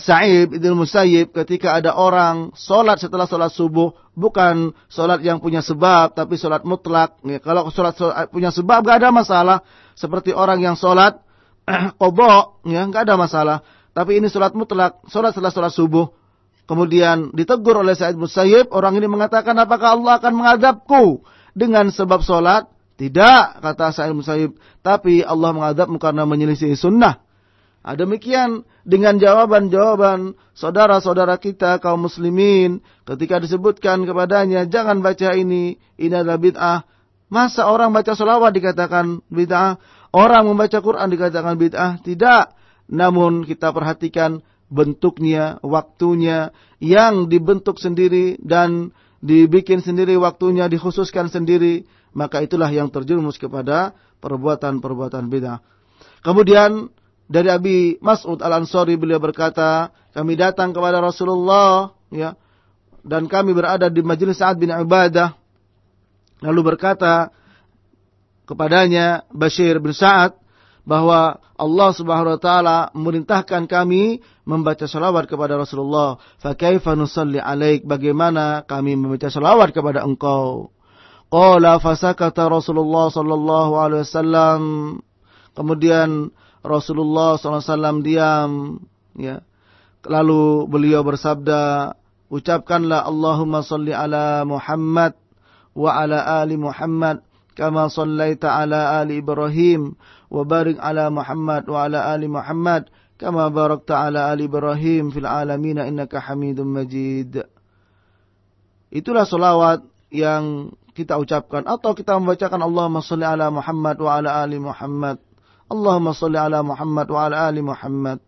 Sa'ib Ibn Musayyib ketika ada orang solat setelah solat subuh bukan solat yang punya sebab tapi solat mutlak. Ya, kalau solat, punya sebab gak ada masalah. Seperti orang yang solat kobok ya gak ada masalah. Tapi ini solat mutlak, solat setelah solat subuh. Kemudian ditegur oleh Sa'id Musayyib, orang ini mengatakan apakah Allah akan mengadabku dengan sebab solat? Tidak, kata Sa'id Musayyib. Tapi Allah mengadabmu karena menyelisih sunnah. Nah, demikian dengan jawaban-jawaban saudara-saudara kita kaum muslimin ketika disebutkan kepadanya jangan baca ini, ini adalah bid'ah. Masa orang baca selawat dikatakan bid'ah? Orang membaca Quran dikatakan bid'ah? Tidak. Namun kita perhatikan bentuknya, waktunya yang dibentuk sendiri dan dibikin sendiri waktunya, dikhususkan sendiri, maka itulah yang terjerumus kepada perbuatan-perbuatan bid'ah. Kemudian dari Abi Mas'ud Al-Ansari beliau berkata, kami datang kepada Rasulullah ya dan kami berada di majelis Sa'ad bin Ibadah lalu berkata kepadanya Bashir bin Sa'ad bahwa Allah Subhanahu wa taala memerintahkan kami membaca salawat kepada Rasulullah. Fa kaifa nusalli alaik? Bagaimana kami membaca salawat kepada engkau? Qala fasakata Rasulullah sallallahu alaihi wasallam. Kemudian Rasulullah SAW diam, ya. Lalu beliau bersabda, ucapkanlah Allahumma salli ala Muhammad wa ala ali Muhammad kama sallaita ala ali Ibrahim wa barik ala Muhammad wa ala ali Muhammad kama barakta ala ali Ibrahim fil alamin innaka Hamidum Majid. Itulah solawat yang kita ucapkan atau kita membacakan Allahumma salli ala Muhammad wa ala ali Muhammad Allahumma salli ala Muhammad wa ala ali Muhammad.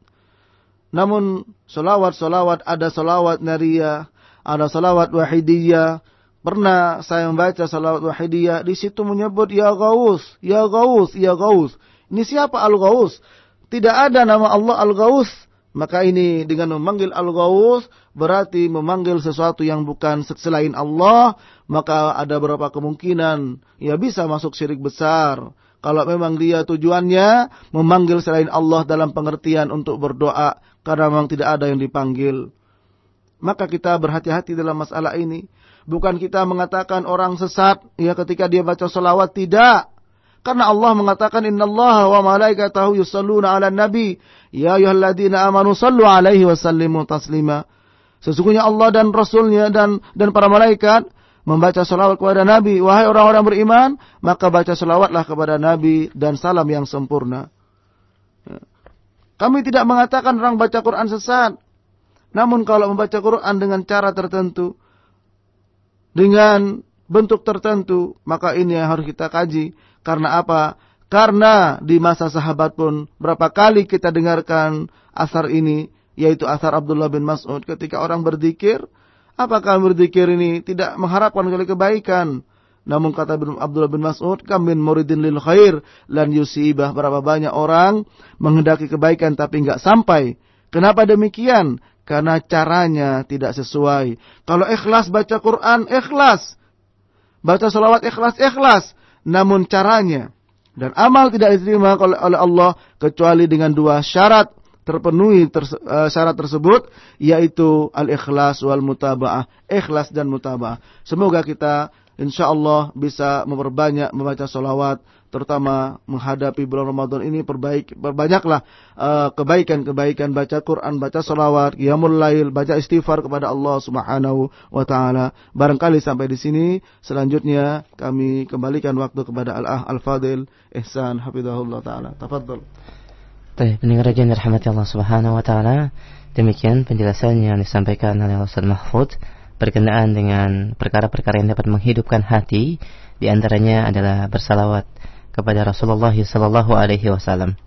Namun salawat-salawat ada salawat nariyah, ada salawat wahidiyah. Pernah saya membaca salawat wahidiyah, di situ menyebut ya Gaus, ya Gaus, ya Gaus. Ini siapa Al-Gaus? Tidak ada nama Allah Al-Gaus. Maka ini dengan memanggil Al-Gaus berarti memanggil sesuatu yang bukan selain Allah, maka ada beberapa kemungkinan ya bisa masuk syirik besar. Kalau memang dia tujuannya memanggil selain Allah dalam pengertian untuk berdoa karena memang tidak ada yang dipanggil. Maka kita berhati-hati dalam masalah ini. Bukan kita mengatakan orang sesat ya ketika dia baca salawat tidak. Karena Allah mengatakan Inna Allah wa malaikatahu yusalluna ala nabi. Ya ayuhalladzina amanu sallu alaihi wa sallimu taslima. Sesungguhnya Allah dan Rasulnya dan dan para malaikat membaca salawat kepada Nabi. Wahai orang-orang beriman, maka baca salawatlah kepada Nabi dan salam yang sempurna. Ya. Kami tidak mengatakan orang baca Quran sesat. Namun kalau membaca Quran dengan cara tertentu, dengan bentuk tertentu, maka ini yang harus kita kaji. Karena apa? Karena di masa sahabat pun berapa kali kita dengarkan asar ini, yaitu asar Abdullah bin Mas'ud ketika orang berzikir, Apakah berzikir ini tidak mengharapkan kali kebaikan? Namun kata Abdullah bin Mas'ud, kami muridin lil khair lan yusibah. Berapa banyak orang menghendaki kebaikan tapi enggak sampai. Kenapa demikian? Karena caranya tidak sesuai. Kalau ikhlas baca Quran, ikhlas. Baca salawat ikhlas, ikhlas. Namun caranya dan amal tidak diterima oleh Allah kecuali dengan dua syarat terpenuhi ter, uh, syarat tersebut yaitu al-ikhlas wal mutaba'ah, ikhlas dan mutaba'ah. Semoga kita insya Allah bisa memperbanyak membaca salawat terutama menghadapi bulan Ramadan ini perbaik perbanyaklah eh, kebaikan-kebaikan baca Quran, baca salawat, qiyamul lail, baca istighfar kepada Allah Subhanahu wa taala. Barangkali sampai di sini selanjutnya kami kembalikan waktu kepada Al-Ah Al-Fadil Ihsan hafizahullah taala. Tafadhol. Baik, pendengar yang dirahmati Allah Subhanahu wa taala, demikian penjelasan yang disampaikan oleh Ustaz Mahfud berkenaan dengan perkara-perkara yang dapat menghidupkan hati, di antaranya adalah bersalawat kepada Rasulullah sallallahu alaihi wasallam.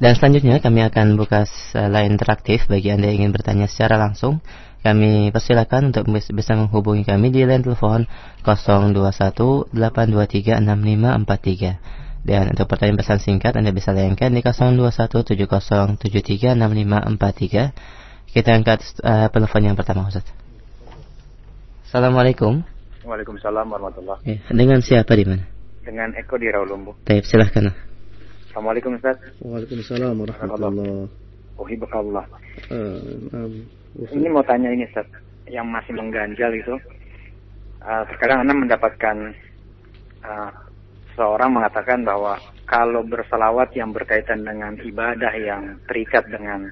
Dan selanjutnya kami akan buka line interaktif bagi Anda yang ingin bertanya secara langsung. Kami persilakan untuk bisa menghubungi kami di line telepon 021 823 6543. Dan untuk pertanyaan pesan singkat Anda bisa layangkan di 0217036543. Kita angkat uh, telepon yang pertama Ustaz. Assalamualaikum. Waalaikumsalam warahmatullahi ya, Dengan siapa di mana? Dengan Eko di Rawalumbu. Baik, silahkan. Assalamualaikum Ustaz. Waalaikumsalam warahmatullahi Uhibakallah. Uh, um, ini mau tanya ini Ustaz, yang masih mengganjal itu. Uh, sekarang Anda mendapatkan uh, seorang mengatakan bahwa kalau berselawat yang berkaitan dengan ibadah yang terikat dengan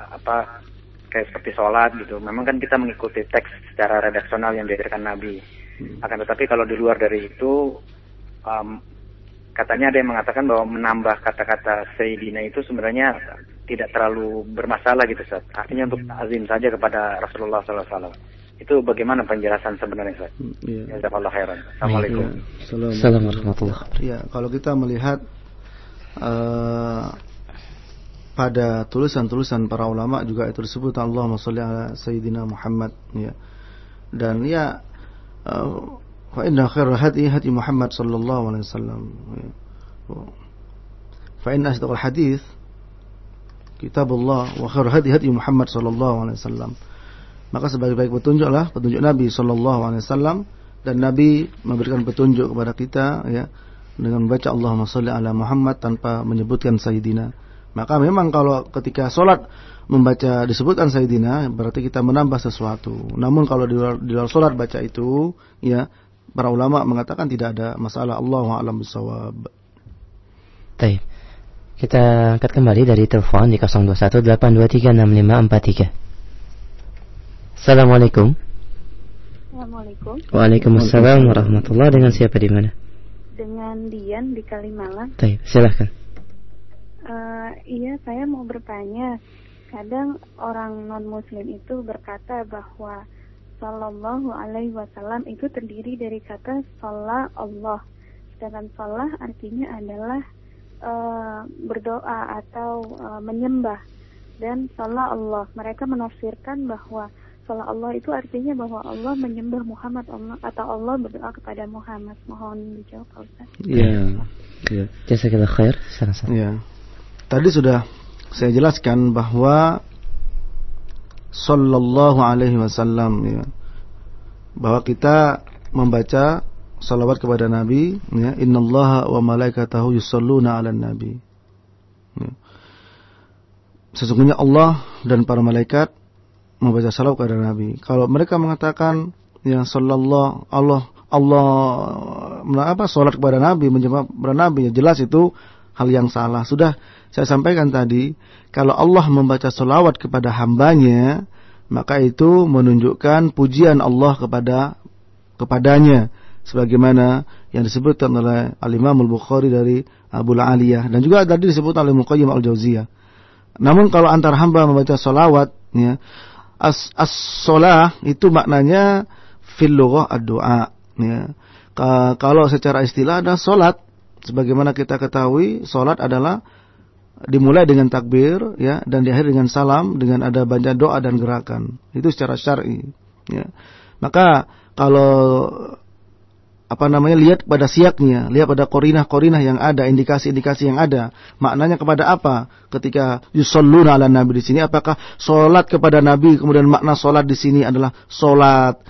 apa kayak seperti sholat gitu, memang kan kita mengikuti teks secara redaksional yang diajarkan Nabi. Hmm. Akan tetapi kalau di luar dari itu um, katanya ada yang mengatakan bahwa menambah kata-kata Sayyidina itu sebenarnya tidak terlalu bermasalah gitu Ustaz. Artinya untuk azim saja kepada Rasulullah SAW. Itu bagaimana penjelasan sebenarnya Ustaz? Ya. Jazakallah khairan. Assalamualaikum. Ya. Assalamualaikum warahmatullahi Ya, kalau kita melihat uh, pada tulisan-tulisan para ulama juga itu disebut Allah sholli ala sayyidina Muhammad ya. Dan ya uh, Fa inna khairal hadi hadi Muhammad sallallahu alaihi wasallam. Fa inna asdaqal hadis kitabullah wa khairul hadi hadi Muhammad sallallahu alaihi wasallam. Maka sebaik-baik petunjuklah petunjuk Nabi sallallahu alaihi wasallam dan Nabi memberikan petunjuk kepada kita ya dengan membaca Allahumma shalli ala Muhammad tanpa menyebutkan sayyidina. Maka memang kalau ketika sholat membaca disebutkan sayyidina berarti kita menambah sesuatu. Namun kalau di luar, di luar sholat baca itu ya para ulama mengatakan tidak ada masalah Allah alam bisawab. Baik. Kita angkat kembali dari telepon di 0218236543. Assalamualaikum. Assalamualaikum. Waalaikumsalam warahmatullahi Dengan siapa di mana? Dengan Dian di Kalimalang. Baik, silahkan. Uh, iya, saya mau bertanya. Kadang orang non Muslim itu berkata bahwa Sallallahu Alaihi Wasallam itu terdiri dari kata salah Allah. Sedangkan salah artinya adalah uh, berdoa atau uh, menyembah dan salah Allah. Mereka menafsirkan bahwa salah Allah itu artinya bahwa Allah menyembah Muhammad Allah atau Allah berdoa kepada Muhammad. Mohon dijawab Pak Ustaz. Iya. Iya. Jazakallah khair. Iya. Tadi sudah saya jelaskan bahwa sallallahu alaihi wasallam ya. Bahwa kita membaca salawat kepada Nabi ya, innallaha wa malaikatahu yusalluna 'alan nabi. Ya. Sesungguhnya Allah dan para malaikat membaca salawat kepada Nabi. Kalau mereka mengatakan ya sallallahu Allah Allah apa salat kepada Nabi menjawab kepada Nabi ya jelas itu hal yang salah. Sudah saya sampaikan tadi, kalau Allah membaca salawat kepada hambanya, maka itu menunjukkan pujian Allah kepada kepadanya sebagaimana yang disebutkan oleh Al-Imam Al-Bukhari dari Abu Aliyah dan juga tadi disebut oleh Muqayyim Al-Jauziyah. Namun kalau antar hamba membaca salawat ya, as as itu maknanya fil lughah ya. Kalau secara istilah ada salat sebagaimana kita ketahui salat adalah dimulai dengan takbir ya dan diakhiri dengan salam dengan ada banyak doa dan gerakan. Itu secara syar'i ya. Maka kalau apa namanya lihat pada siaknya, lihat pada korinah-korinah yang ada, indikasi-indikasi yang ada. Maknanya kepada apa? Ketika yusalluna ala nabi di sini apakah salat kepada nabi kemudian makna salat di sini adalah salat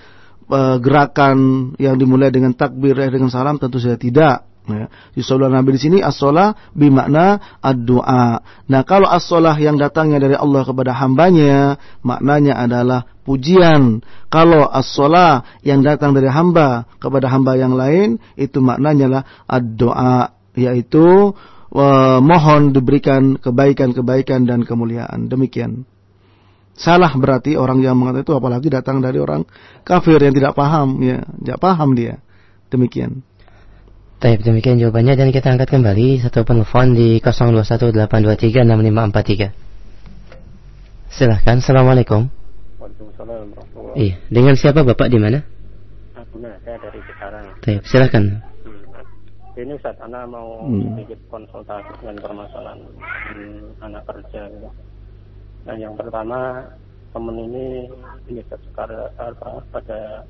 e, gerakan yang dimulai dengan takbir dengan salam tentu saja tidak. Ya. Yusollah Nabi di sini as-sholah bimakna ad-du'a. Nah, kalau as-sholah yang datangnya dari Allah kepada hambanya, maknanya adalah pujian. Kalau as-sholah yang datang dari hamba kepada hamba yang lain, itu maknanya adalah ad-du'a, yaitu uh, mohon diberikan kebaikan-kebaikan dan kemuliaan. Demikian. Salah berarti orang yang mengatakan itu apalagi datang dari orang kafir yang tidak paham ya, tidak paham dia. Demikian. Baik, demikian jawabannya dan kita angkat kembali satu penelpon di 0218236543. Silahkan, Assalamualaikum. Waalaikumsalam Iya, dengan siapa Bapak di mana? Abuna, saya dari Cikarang. Baik, silahkan. Hmm. Ini Ustaz, Ana mau hmm. sedikit konsultasi dengan permasalahan hmm, anak kerja gitu. Nah, yang pertama, teman ini ini sekarang pada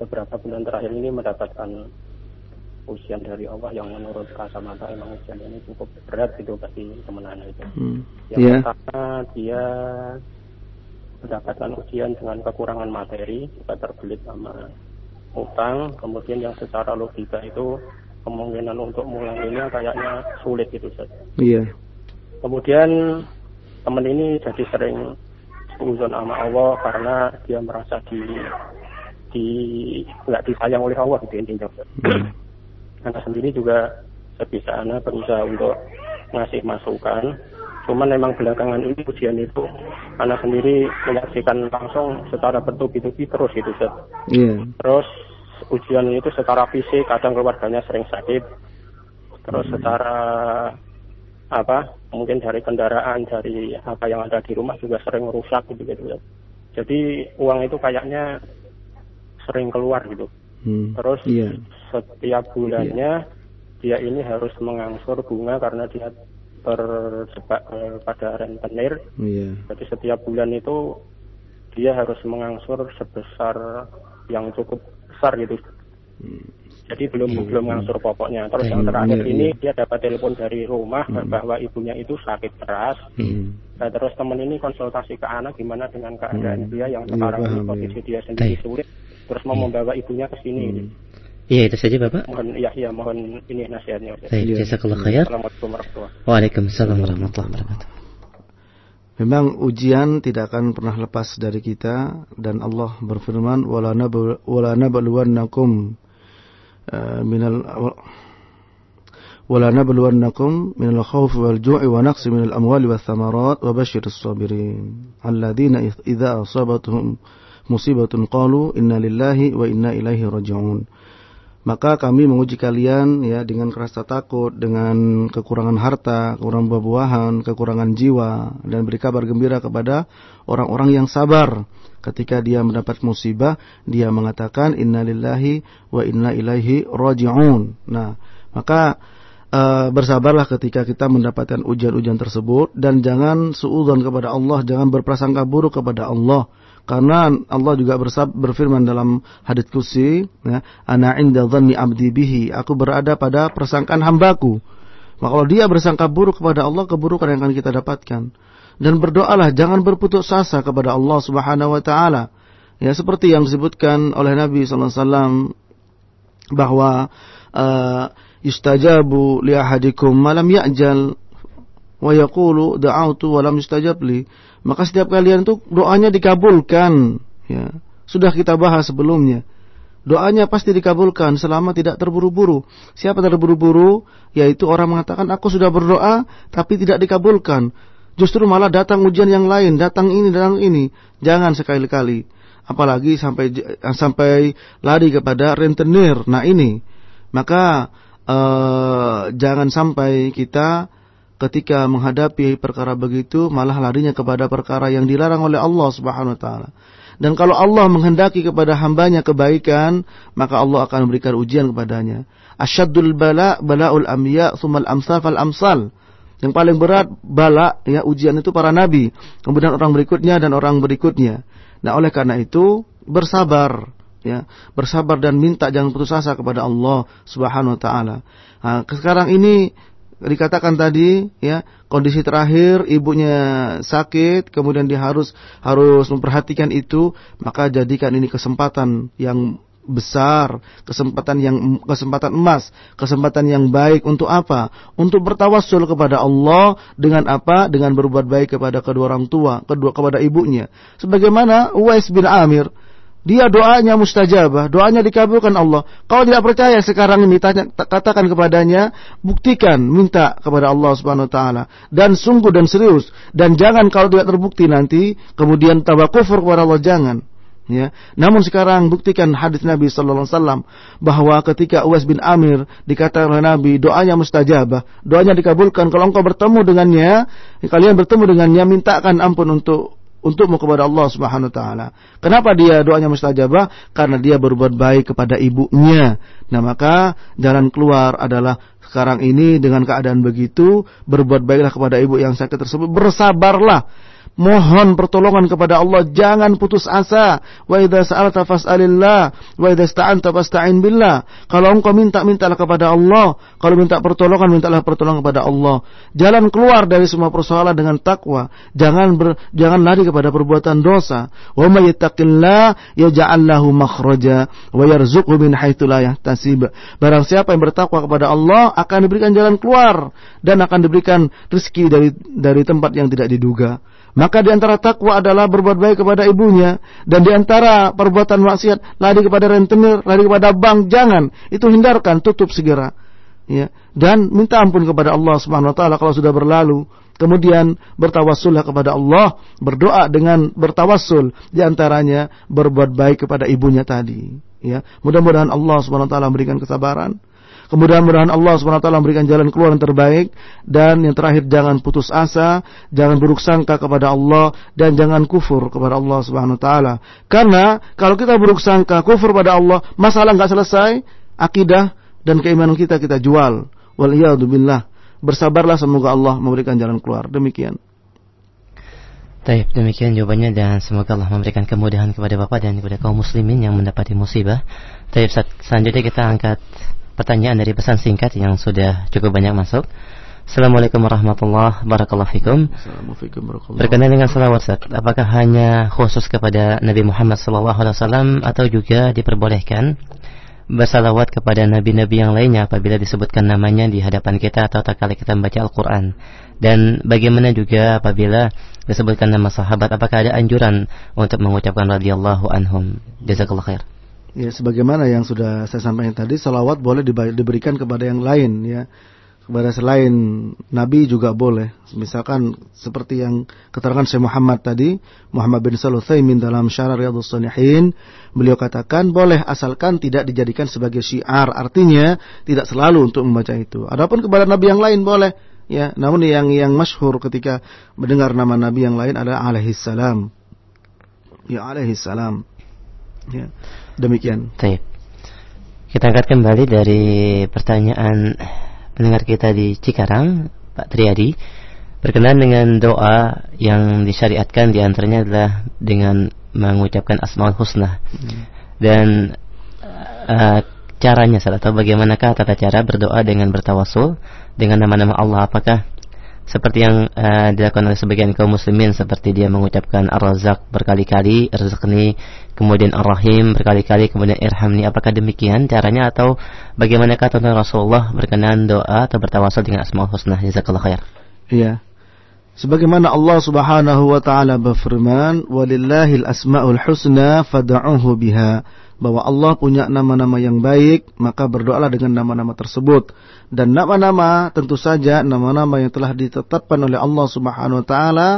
beberapa bulan terakhir ini mendapatkan ujian dari Allah yang menurut kacamata emang ujian ini cukup berat gitu bagi temenannya itu. Hmm. Yang yeah. pertama dia mendapatkan ujian dengan kekurangan materi, juga terbelit sama utang, kemudian yang secara logika itu kemungkinan untuk mengulanginya kayaknya sulit gitu saja. Iya. Yeah. Kemudian teman ini jadi sering uzon sama Allah karena dia merasa di di nggak disayang oleh Allah gitu intinya. Hmm anak sendiri juga sebisa anak berusaha untuk ngasih masukan. Cuman memang belakangan ini ujian itu anak sendiri menyaksikan langsung secara bertubi-tubi terus itu set yeah. terus ujian itu secara fisik kadang keluarganya sering sakit. Terus secara apa mungkin dari kendaraan dari apa yang ada di rumah juga sering rusak gitu gitu jadi uang itu kayaknya sering keluar gitu hmm. terus yeah. setiap bulannya yeah. dia ini harus mengangsur bunga karena dia terjebak pada rentenir yeah. jadi setiap bulan itu dia harus mengangsur sebesar yang cukup besar gitu hmm jadi belum hmm. belum ngangsur pokoknya. Terus hmm. yang terakhir hmm. ini dia dapat telepon dari rumah hmm. bahwa ibunya itu sakit keras. Hmm. Nah, terus teman ini konsultasi ke anak gimana dengan keadaan hmm. dia yang iya, sekarang ini kondisi dia sendiri sulit terus mau ya. membawa ibunya ke sini. Hmm. Iya itu saja Bapak. Mohon ya, ya mohon ini nasihatnya. Baik, iya. jazakallah khair. Waalaikumsalam warahmatullahi wabarakatuh. Memang ujian tidak akan pernah lepas dari kita dan Allah berfirman wala nabluwannakum eh, minal wala nabluwannakum minal khawfi wal ju'i wa naqsi minal amwali wath thamarat wa basyirus sabirin alladziina idza asabatuhum musibatun qalu inna lillahi wa inna ilaihi raji'un. Maka kami menguji kalian ya dengan rasa takut, dengan kekurangan harta, kekurangan buah-buahan, kekurangan jiwa dan beri kabar gembira kepada orang-orang yang sabar. Ketika dia mendapat musibah, dia mengatakan inna lillahi wa inna ilaihi raji'un. Nah, maka Uh, bersabarlah ketika kita mendapatkan ujian-ujian tersebut dan jangan suudzon kepada Allah, jangan berprasangka buruk kepada Allah karena Allah juga bersab, berfirman dalam hadits kursi, ya, ana inda dhanni abdi bihi, aku berada pada persangkaan hambaku. Maka kalau dia bersangka buruk kepada Allah, keburukan yang akan kita dapatkan. Dan berdoalah jangan berputus asa kepada Allah Subhanahu wa taala. Ya seperti yang disebutkan oleh Nabi sallallahu alaihi wasallam bahwa uh, yustajabu li ahadikum malam ya'jal wa yaqulu da'autu wa lam yustajab li maka setiap kalian itu doanya dikabulkan. Ya. Sudah kita bahas sebelumnya. Doanya pasti dikabulkan selama tidak terburu-buru. Siapa terburu-buru? Yaitu orang mengatakan aku sudah berdoa tapi tidak dikabulkan. Justru malah datang ujian yang lain datang ini datang ini. Jangan sekali-kali. Apalagi sampai sampai lari kepada rentenir. Nah ini. Maka uh, jangan sampai kita ketika menghadapi perkara begitu malah larinya kepada perkara yang dilarang oleh Allah Subhanahu wa taala. Dan kalau Allah menghendaki kepada hambanya kebaikan, maka Allah akan memberikan ujian kepadanya. Asyaddul bala balaul anbiya tsumal amsal fal amsal. Yang paling berat bala ya ujian itu para nabi, kemudian orang berikutnya dan orang berikutnya. Nah, oleh karena itu bersabar ya, bersabar dan minta jangan putus asa kepada Allah Subhanahu wa taala. Nah, sekarang ini dikatakan tadi ya kondisi terakhir ibunya sakit kemudian dia harus harus memperhatikan itu maka jadikan ini kesempatan yang besar, kesempatan yang kesempatan emas, kesempatan yang baik untuk apa? Untuk bertawassul kepada Allah dengan apa? Dengan berbuat baik kepada kedua orang tua, kedua kepada ibunya. Sebagaimana Uwais bin Amir dia doanya mustajabah, doanya dikabulkan Allah. Kalau tidak percaya sekarang ini tanya, katakan kepadanya, buktikan, minta kepada Allah Subhanahu wa taala dan sungguh dan serius dan jangan kalau tidak terbukti nanti kemudian tawa kufur kepada Allah jangan. Ya. Namun sekarang buktikan hadis Nabi sallallahu alaihi wasallam bahwa ketika Uwais bin Amir dikatakan oleh Nabi doanya mustajabah, doanya dikabulkan kalau engkau bertemu dengannya, kalian bertemu dengannya mintakan ampun untuk untukmu kepada Allah Subhanahu wa taala. Kenapa dia doanya mustajabah? Karena dia berbuat baik kepada ibunya. Nah, maka jalan keluar adalah sekarang ini dengan keadaan begitu berbuat baiklah kepada ibu yang sakit tersebut, bersabarlah mohon pertolongan kepada Allah, jangan putus asa. Wa idza sa'alta fas'alillah, wa idza ista'anta fasta'in billah. Kalau engkau minta, mintalah kepada Allah. Kalau minta pertolongan, mintalah pertolongan kepada Allah. Jalan keluar dari semua persoalan dengan takwa. Jangan ber, jangan lari kepada perbuatan dosa. Wa may yattaqillah yaj'al lahu makhraja wa yarzuqhu min haitsu la yahtasib. Barang siapa yang bertakwa kepada Allah akan diberikan jalan keluar dan akan diberikan rezeki dari dari tempat yang tidak diduga. Maka di antara takwa adalah berbuat baik kepada ibunya dan di antara perbuatan maksiat lari kepada rentenir, lari kepada bank, jangan. Itu hindarkan, tutup segera. Ya, dan minta ampun kepada Allah Subhanahu wa taala kalau sudah berlalu. Kemudian bertawassullah kepada Allah, berdoa dengan bertawassul di antaranya berbuat baik kepada ibunya tadi, ya. Mudah-mudahan Allah Subhanahu wa taala memberikan kesabaran Kemudian-mudahan Allah SWT memberikan jalan keluar yang terbaik dan yang terakhir jangan putus asa, jangan buruk sangka kepada Allah dan jangan kufur kepada Allah Subhanahu taala. Karena kalau kita buruk sangka, kufur pada Allah, masalah nggak selesai, akidah dan keimanan kita kita jual. Wal billah. Bersabarlah semoga Allah memberikan jalan keluar. Demikian. Baik, demikian jawabannya dan semoga Allah memberikan kemudahan kepada Bapak dan kepada kaum muslimin yang mendapati musibah. Baik, selanjutnya kita angkat pertanyaan dari pesan singkat yang sudah cukup banyak masuk. Assalamualaikum warahmatullahi wabarakatuh. Berkenaan dengan salawat Ustaz, apakah hanya khusus kepada Nabi Muhammad SAW atau juga diperbolehkan bersalawat kepada nabi-nabi yang lainnya apabila disebutkan namanya di hadapan kita atau tak kali kita membaca Al-Quran dan bagaimana juga apabila disebutkan nama sahabat apakah ada anjuran untuk mengucapkan radhiyallahu anhum jazakallahu khair ya sebagaimana yang sudah saya sampaikan tadi salawat boleh diberikan kepada yang lain ya kepada selain Nabi juga boleh. Misalkan seperti yang keterangan Syekh Muhammad tadi, Muhammad bin Salih dalam Syarah Riyadhus Shalihin, beliau katakan boleh asalkan tidak dijadikan sebagai syiar, artinya tidak selalu untuk membaca itu. Adapun kepada Nabi yang lain boleh, ya. Namun yang yang masyhur ketika mendengar nama Nabi yang lain adalah alaihi salam. Ya alaihi salam. Ya. Demikian. Baik. Kita angkat kembali dari pertanyaan pendengar kita di Cikarang, Pak Triadi, berkenaan dengan doa yang disyariatkan di antaranya adalah dengan mengucapkan Asmaul Husna. Hmm. Dan uh, caranya salah atau bagaimanakah tata cara berdoa dengan bertawasul dengan nama-nama Allah apakah seperti yang uh, dilakukan oleh sebagian kaum muslimin seperti dia mengucapkan Ar-Razzaq berkali-kali, Rizqni, kemudian Ar-Rahim berkali-kali, kemudian Irhamni. Apakah demikian caranya atau bagaimanakah contoh Rasulullah berkenan doa atau bertawasul dengan Asmaul Husna? Jazakallahu khair. Iya. Sebagaimana Allah Subhanahu wa taala berfirman, "Walillahil asmaul husna fad'uhu biha." Bahwa Allah punya nama-nama yang baik, maka berdoalah dengan nama-nama tersebut. Dan nama-nama tentu saja nama-nama yang telah ditetapkan oleh Allah Subhanahu wa taala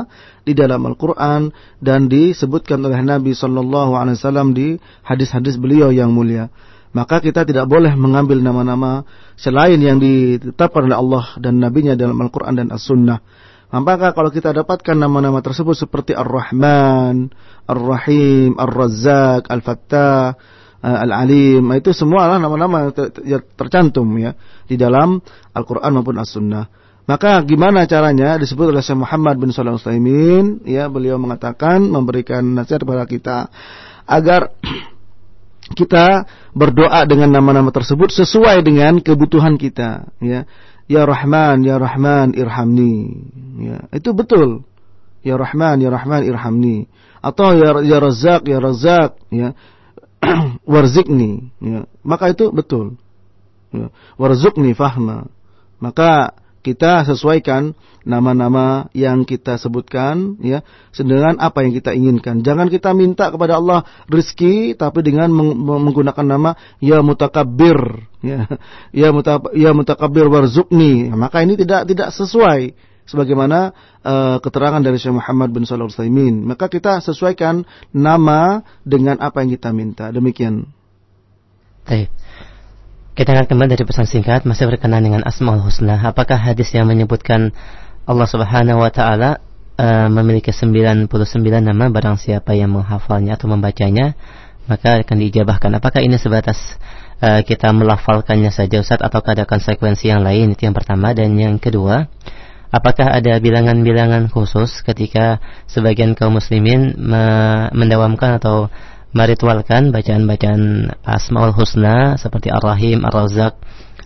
di dalam Al-Qur'an dan disebutkan oleh Nabi sallallahu alaihi wasallam di hadis-hadis beliau yang mulia. Maka kita tidak boleh mengambil nama-nama selain yang ditetapkan oleh Allah dan nabinya dalam Al-Qur'an dan As-Sunnah Apakah kalau kita dapatkan nama-nama tersebut seperti Ar-Rahman, Ar-Rahim, Ar-Razzaq, Al-Fattah, eh, Al-Alim, itu semua adalah nama-nama yang tercantum ya di dalam Al-Qur'an maupun As-Sunnah. Maka gimana caranya disebut oleh Syekh Muhammad bin Shalih Utsaimin ya beliau mengatakan memberikan nasihat kepada kita agar kita berdoa dengan nama-nama tersebut sesuai dengan kebutuhan kita ya Ya Rahman, Ya Rahman, irhamni. Ya, itu betul. Ya Rahman, Ya Rahman, irhamni. Atau Ya, ya Razak, Ya Razak, ya. Warzikni. Ya. Maka itu betul. Ya. Warzukni fahma. Maka kita sesuaikan nama-nama yang kita sebutkan ya dengan apa yang kita inginkan. Jangan kita minta kepada Allah rizki tapi dengan menggunakan nama ya mutakabbir ya ya muta ya mutakabbir warzuqni. Maka ini tidak tidak sesuai sebagaimana uh, keterangan dari Syekh Muhammad bin Shalih Utsaimin. Maka kita sesuaikan nama dengan apa yang kita minta. Demikian. Baik. Kita akan kembali dari pesan singkat masih berkenaan dengan Asmaul Husna. Apakah hadis yang menyebutkan Allah Subhanahu wa taala uh, memiliki 99 nama barang siapa yang menghafalnya atau membacanya maka akan diijabahkan. Apakah ini sebatas uh, kita melafalkannya saja Ustaz atau ada konsekuensi yang lain? Itu yang pertama dan yang kedua, apakah ada bilangan-bilangan khusus ketika sebagian kaum muslimin mendawamkan atau meritualkan bacaan-bacaan Asmaul Husna seperti Ar-Rahim, Ar-Razzaq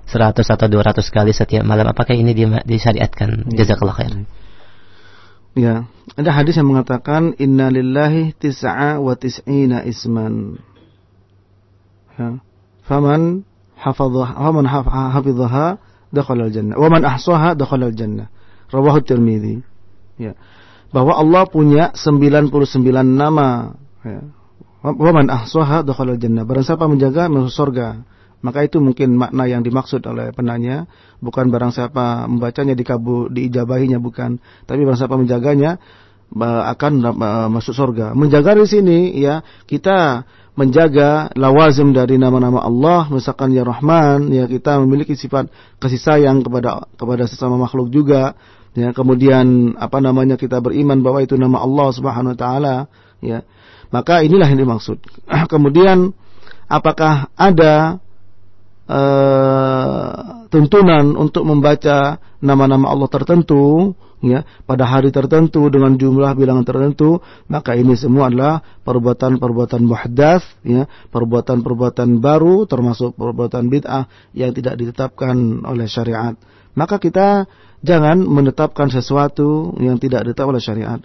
100 atau 200 kali setiap malam. Apakah ini disyariatkan? Ya. Jazakallah khair. Ya, ada hadis yang mengatakan inna lillahi tis'a wa tis'ina isman. Ya. Faman hafadhaha faman hafidhaha dakhala al-jannah wa man ahsaha dakhala al-jannah. Rawahu Tirmizi. Ya. Bahwa Allah punya 99 nama ya Waman ahsaha dakhala jannah. Barang siapa menjaga masuk surga. Maka itu mungkin makna yang dimaksud oleh penanya, bukan barang siapa membacanya dikabu diijabahinya bukan, tapi barang siapa menjaganya akan masuk surga. Menjaga di sini ya kita menjaga lawazim dari nama-nama Allah, misalkan ya Rahman, ya kita memiliki sifat kasih sayang kepada kepada sesama makhluk juga. Ya, kemudian apa namanya kita beriman bahwa itu nama Allah Subhanahu wa taala, ya. Maka inilah yang dimaksud. kemudian apakah ada uh, tuntunan untuk membaca nama-nama Allah tertentu ya pada hari tertentu dengan jumlah bilangan tertentu maka ini semua adalah perbuatan-perbuatan muhdats ya perbuatan-perbuatan baru termasuk perbuatan bid'ah yang tidak ditetapkan oleh syariat maka kita jangan menetapkan sesuatu yang tidak ditetapkan oleh syariat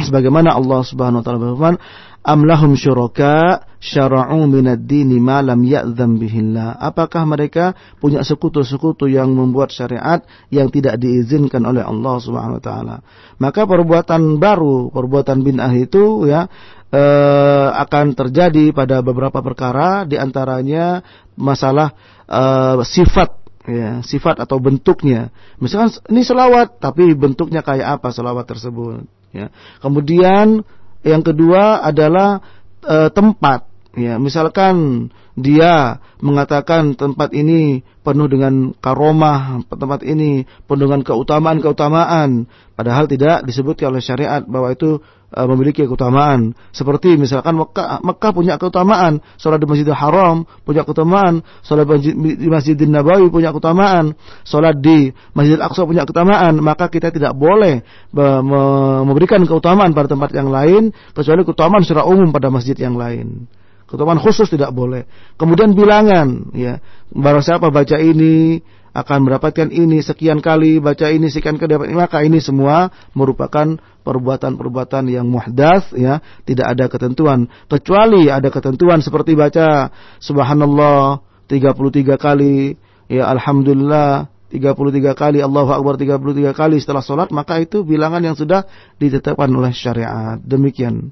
sebagaimana Allah Subhanahu wa taala berfirman am lahum syuraka syara'u minad dini ma lam ya'zam bihillah. Apakah mereka punya sekutu-sekutu yang membuat syariat yang tidak diizinkan oleh Allah Subhanahu wa taala? Maka perbuatan baru perbuatan bid'ah itu ya eh, akan terjadi pada beberapa perkara di antaranya masalah eh, sifat ya sifat atau bentuknya. Misalkan ini selawat tapi bentuknya kayak apa selawat tersebut ya. Kemudian yang kedua adalah e, tempat ya misalkan dia mengatakan tempat ini penuh dengan karomah tempat ini penuh dengan keutamaan keutamaan padahal tidak disebutkan oleh syariat bahwa itu uh, memiliki keutamaan. Seperti misalkan Mekah, Mekah punya keutamaan, sholat di Masjidil Haram punya keutamaan, sholat di Masjidil Nabawi punya keutamaan, sholat di Masjidil Aqsa punya keutamaan, maka kita tidak boleh memberikan keutamaan pada tempat yang lain kecuali keutamaan secara umum pada masjid yang lain. Keutamaan khusus tidak boleh. Kemudian bilangan, ya, barang siapa baca ini, akan mendapatkan ini sekian kali, baca ini sekian kali dapat maka ini semua merupakan perbuatan-perbuatan yang muhdas ya, tidak ada ketentuan kecuali ada ketentuan seperti baca subhanallah 33 kali, ya alhamdulillah 33 kali, Allahu Akbar 33 kali setelah sholat, maka itu bilangan yang sudah ditetapkan oleh syariat. Demikian.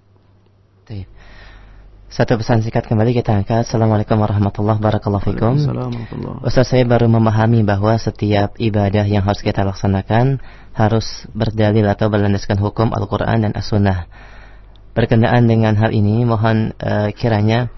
Satu pesan singkat kembali kita angkat. Assalamualaikum warahmatullahi wabarakatuh. Ustaz saya baru memahami bahwa setiap ibadah yang harus kita laksanakan harus berdalil atau berlandaskan hukum Al-Quran dan As-Sunnah. Berkenaan dengan hal ini, mohon uh, kiranya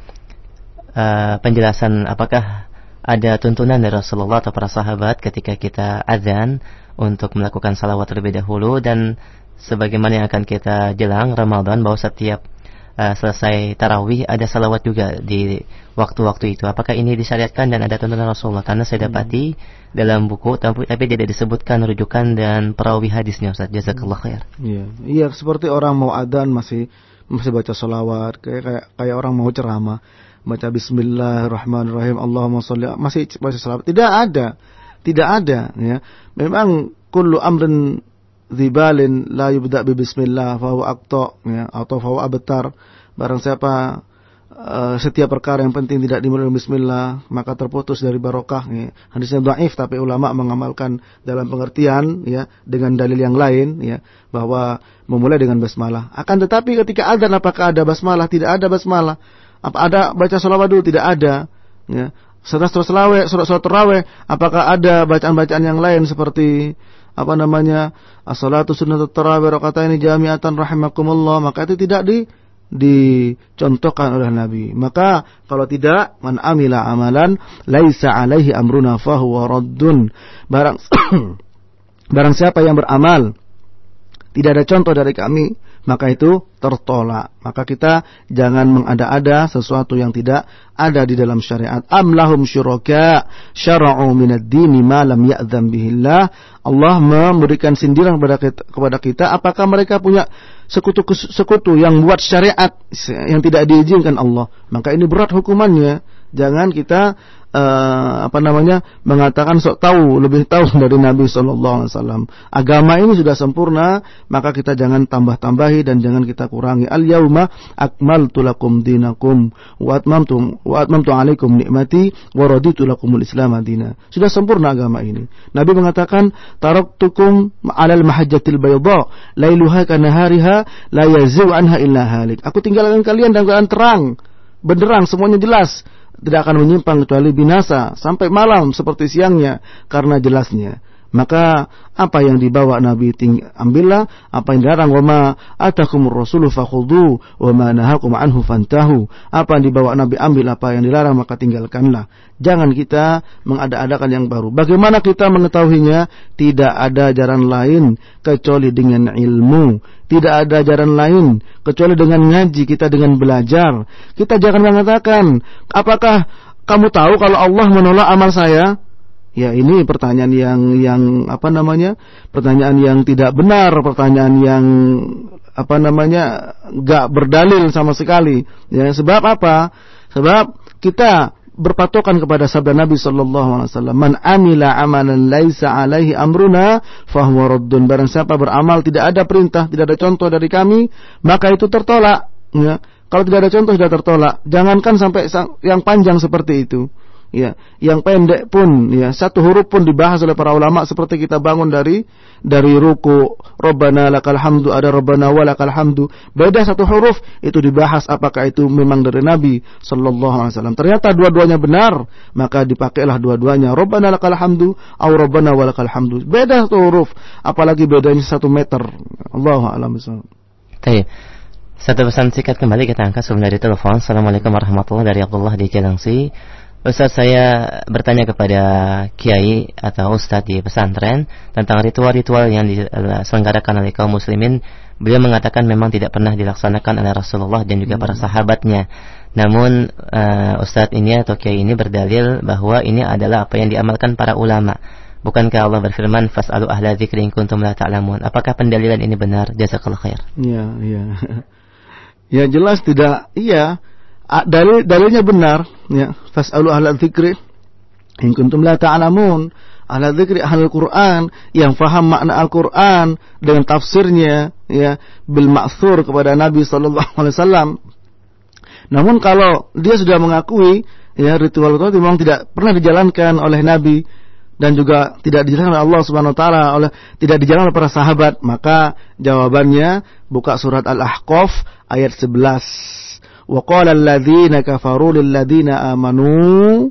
uh, penjelasan apakah ada tuntunan dari Rasulullah atau para sahabat ketika kita azan untuk melakukan salawat terlebih dahulu dan sebagaimana yang akan kita jelang Ramadan bahwa setiap uh, selesai tarawih ada salawat juga di waktu-waktu itu. Apakah ini disyariatkan dan ada tuntunan Rasulullah? Karena saya dapati hmm. dalam buku tapi, tapi tidak disebutkan rujukan dan perawi hadisnya Ustaz. Jazakallah khair. Iya, iya seperti orang mau adan masih masih baca salawat kayak kayak kayak orang mau ceramah baca Bismillahirrahmanirrahim Allahumma sholli masih baca salawat tidak ada tidak ada ya memang kullu amrin zibalin la yubda bi bismillah fa huwa aqta ya atau fa huwa abtar. Barang siapa uh, setiap perkara yang penting tidak dimulai dengan bismillah maka terputus dari barokah ya. hadisnya dhaif tapi ulama mengamalkan dalam pengertian ya dengan dalil yang lain ya bahwa memulai dengan basmalah. Akan tetapi ketika ada apakah ada basmalah? Tidak ada basmalah. Apa ada baca salawat dulu? Tidak ada ya. Setelah surat surat surat terawih apakah ada bacaan-bacaan yang lain seperti apa namanya as-salatu sunnatut tarawih ini jami'atan rahimakumullah maka itu tidak di dicontohkan oleh Nabi. Maka kalau tidak man amila amalan laisa alaihi amruna fahuwa raddun. Barang barang siapa yang beramal tidak ada contoh dari kami maka itu tertolak. Maka kita jangan mengada-ada sesuatu yang tidak ada di dalam syariat. Am lahum syuraka syara'u minad dini ma lam ya'dzam bihillah. Allah memberikan sindiran kepada kita, kepada kita apakah mereka punya sekutu sekutu yang buat syariat yang tidak diizinkan Allah. Maka ini berat hukumannya. Jangan kita uh, apa namanya mengatakan sok tahu lebih tahu dari Nabi Shallallahu Alaihi Wasallam. Agama ini sudah sempurna, maka kita jangan tambah-tambahi dan jangan kita kurangi. Al yauma akmaltu lakum dinakum wa atmamtu wa atmamtu alaikum nikmati wa raditu lakumul Islam adina. Sudah sempurna agama ini. Nabi mengatakan taraktukum alal mahajjatil bayda lailuha kanahariha la yaziu anha illa halik. Aku tinggalkan kalian dalam keadaan terang, benderang semuanya jelas tidak akan menyimpang kecuali binasa sampai malam seperti siangnya karena jelasnya. Maka apa yang dibawa Nabi ting ambillah, apa yang dilarang wama atakumur rasulu fakhudhu wama nahakum anhu fantahu. Apa yang dibawa Nabi ambil, apa yang dilarang maka tinggalkanlah. Jangan kita mengada-adakan yang baru. Bagaimana kita mengetahuinya? Tidak ada jalan lain kecuali dengan ilmu. Tidak ada jalan lain kecuali dengan ngaji, kita dengan belajar. Kita jangan mengatakan, apakah kamu tahu kalau Allah menolak amal saya? Ya ini pertanyaan yang yang apa namanya? Pertanyaan yang tidak benar, pertanyaan yang apa namanya? gak berdalil sama sekali. Ya sebab apa? Sebab kita berpatokan kepada sabda Nabi sallallahu alaihi wasallam, "Man amila amalan laisa alaihi amruna fahuwa raddun." Barang siapa beramal tidak ada perintah, tidak ada contoh dari kami, maka itu tertolak. Ya. Kalau tidak ada contoh sudah tertolak. Jangankan sampai yang panjang seperti itu ya yang pendek pun ya satu huruf pun dibahas oleh para ulama seperti kita bangun dari dari ruku Rabbana lakal hamdu ada Rabbana walakal hamdu. Beda satu huruf itu dibahas apakah itu memang dari Nabi sallallahu alaihi wasallam. Ternyata dua-duanya benar maka dipakailah dua-duanya. Rabbana lakal hamdu atau Rabbana walakal hamdu. Beda satu huruf apalagi bedanya satu meter. Allahu a'lam. Satu pesan singkat kembali kita angkat sebelum dari telepon. Assalamualaikum warahmatullahi dari Abdullah di Jelangsi. Ustaz saya bertanya kepada kiai atau ustadz di pesantren tentang ritual-ritual yang diselenggarakan oleh kaum muslimin. Beliau mengatakan memang tidak pernah dilaksanakan oleh Rasulullah dan juga para sahabatnya. Namun uh, ustadz ini atau kiai ini berdalil bahwa ini adalah apa yang diamalkan para ulama. Bukankah Allah berfirman fas'alu ahla dzikri in kuntum la ta'lamun. Apakah pendalilan ini benar? Jazakallahu khair. Iya, iya. ya jelas tidak iya dalil dalilnya benar. Ya fasalu ahla dzikri. In kuntum la ta'lamun. Ahla dzikri ahli Quran yang faham makna Al-Qur'an dengan tafsirnya ya bil ma'thur kepada Nabi sallallahu alaihi wasallam. Namun kalau dia sudah mengakui ya ritual itu memang tidak pernah dijalankan oleh Nabi dan juga tidak dijalankan oleh Allah Subhanahu wa taala oleh tidak dijalankan oleh para sahabat maka jawabannya buka surat Al-Ahqaf ayat 11 alladhina kafaru lil ladzina amanu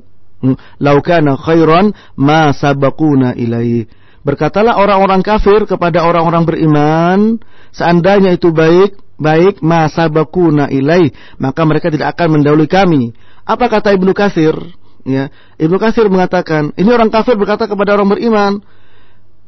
law kana khairan ma sabaquna ilaihi Berkatalah orang-orang kafir kepada orang-orang beriman, seandainya itu baik, baik masa bakuna ilai, maka mereka tidak akan mendahului kami. Apa kata Ibnu Katsir? Ya, Ibnu Katsir mengatakan, ini orang kafir berkata kepada orang beriman.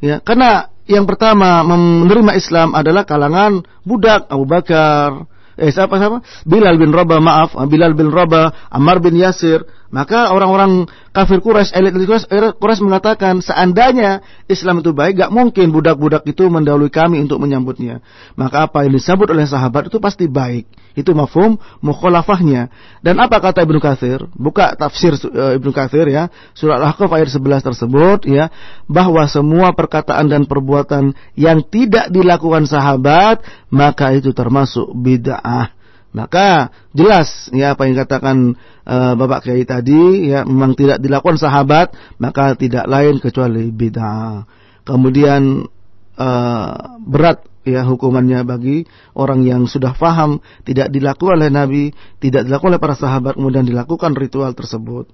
Ya, karena yang pertama menerima Islam adalah kalangan budak Abu Bakar, eh siapa siapa? Bilal bin Rabah, maaf, Bilal bin Rabah, Ammar bin Yasir. Maka orang-orang kafir Quraisy, elit Quraisy, Quraisy mengatakan seandainya Islam itu baik, gak mungkin budak-budak itu mendahului kami untuk menyambutnya. Maka apa yang disebut oleh sahabat itu pasti baik. Itu mafhum mukhalafahnya. Dan apa kata Ibnu Katsir? Buka tafsir uh, Ibnu Katsir ya, surah Al-Ahqaf ayat 11 tersebut ya, bahwa semua perkataan dan perbuatan yang tidak dilakukan sahabat, maka itu termasuk bid'ah. Maka jelas ya apa yang dikatakan uh, Bapak Kiai tadi ya memang tidak dilakukan sahabat maka tidak lain kecuali bid'ah. Kemudian uh, berat ya hukumannya bagi orang yang sudah faham tidak dilakukan oleh Nabi, tidak dilakukan oleh para sahabat kemudian dilakukan ritual tersebut.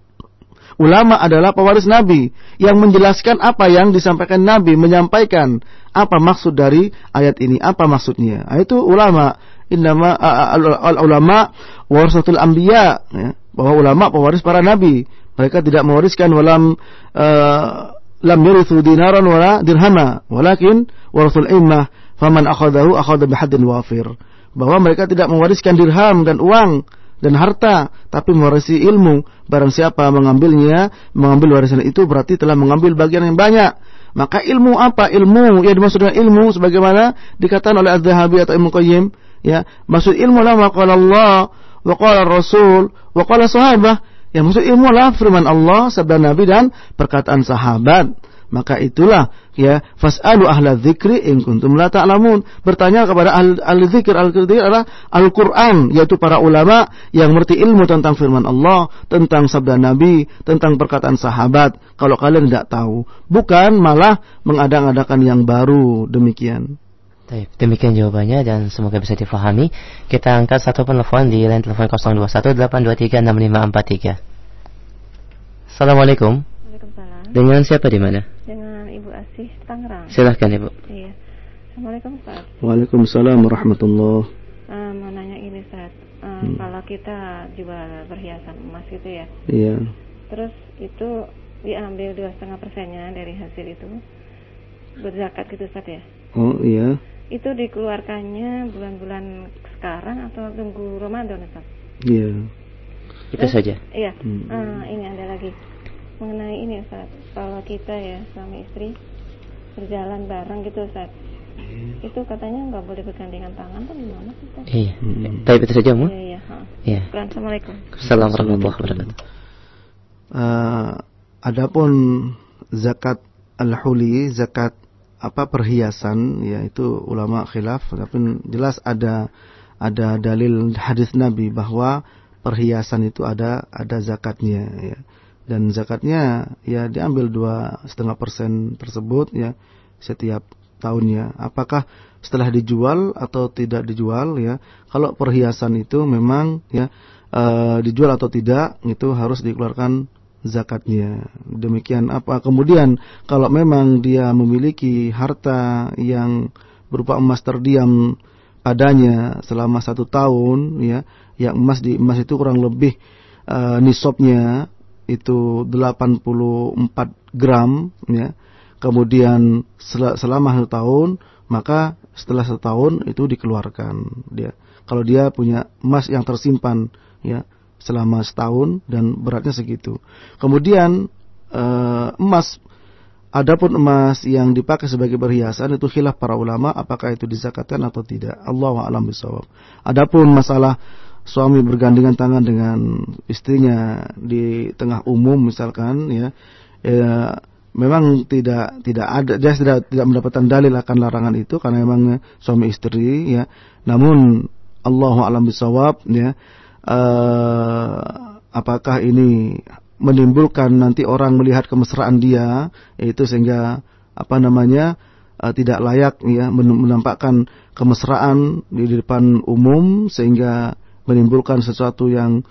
Ulama adalah pewaris Nabi yang menjelaskan apa yang disampaikan Nabi, menyampaikan apa maksud dari ayat ini, apa maksudnya. Nah, itu ulama innama ulama warasatul anbiya ya, bahwa ulama pewaris para nabi. Mereka tidak mewariskan walam uh, lam yurithu dinaran wala dirhama. Walakin warasul immah faman akhadahu akhadha bihadin wafir. Bahwa mereka tidak mewariskan dirham dan uang dan harta tapi mewarisi ilmu. Barang siapa mengambilnya mengambil warisan itu berarti telah mengambil bagian yang banyak. Maka ilmu apa? Ilmu. Yang dimaksud dengan ilmu sebagaimana dikatakan oleh Az-Zahabi atau Ibnu Qayyim Ya, maksud ilmu lah qala Allah wa qala Rasul wa qala sahabah. Ya maksud ilmu lah firman Allah, sabda Nabi dan perkataan sahabat. Maka itulah ya fasalu ahla dzikri in kuntum la ta'lamun. Bertanya kepada ahli, dzikir, ahli dzikir adalah Al-Qur'an yaitu para ulama yang mengerti ilmu tentang firman Allah, tentang sabda Nabi, tentang perkataan sahabat. Kalau kalian tidak tahu, bukan malah mengadang-adakan yang baru demikian. Baik, demikian jawabannya dan semoga bisa difahami. Kita angkat satu telepon di line telepon 0218236543. Assalamualaikum. Waalaikumsalam. Dengan siapa di mana? Dengan Ibu Bekasi, Tangerang. Silahkan Ibu. Iya. Assalamualaikum Ustaz. Waalaikumsalam warahmatullah. Uh, mau nanya ini Ustaz. Uh, hmm. Kalau kita jual perhiasan emas gitu ya. Iya. Terus itu diambil dua setengah persennya dari hasil itu berzakat gitu Ustaz ya? Oh iya. Itu dikeluarkannya bulan-bulan sekarang atau tunggu Ramadan Ustaz? Iya. Itu saja. Iya. Hmm. Uh, ini ada lagi mengenai ini Ustaz. Kalau kita ya suami istri berjalan bareng gitu Ustaz. Hmm. Itu katanya nggak boleh bergandengan tangan tuh gimana sih Ustaz? Iya. Hmm. Tapi itu saja, Mu? Iya, iya. Iya. Assalamualaikum. Assalamualaikum warahmatullahi wabarakatuh. Uh, adapun zakat al-huli, zakat apa perhiasan ya itu ulama khilaf tapi jelas ada ada dalil hadis Nabi bahwa perhiasan itu ada ada zakatnya ya. Dan zakatnya ya diambil dua setengah persen tersebut ya setiap tahunnya apakah setelah dijual atau tidak dijual ya. Kalau perhiasan itu memang ya e, dijual atau tidak itu harus dikeluarkan zakatnya. Demikian apa kemudian kalau memang dia memiliki harta yang berupa emas terdiam padanya selama satu tahun ya yang emas di emas itu kurang lebih uh, nisabnya itu 84 gram ya. Kemudian sel selama satu tahun maka setelah satu tahun itu dikeluarkan dia. Kalau dia punya emas yang tersimpan ya selama setahun dan beratnya segitu kemudian uh, emas Adapun emas yang dipakai sebagai perhiasan itu khilaf para ulama apakah itu dizakatkan atau tidak. Allah a'lam bishawab. Adapun masalah suami bergandengan tangan dengan istrinya di tengah umum misalkan ya, ya memang tidak tidak ada dia tidak tidak mendapatkan dalil akan larangan itu karena memang suami istri ya. Namun Allah a'lam bishawab ya. Uh, apakah ini menimbulkan nanti orang melihat kemesraan dia yaitu sehingga apa namanya uh, tidak layak ya menampakkan kemesraan di depan umum sehingga menimbulkan sesuatu yang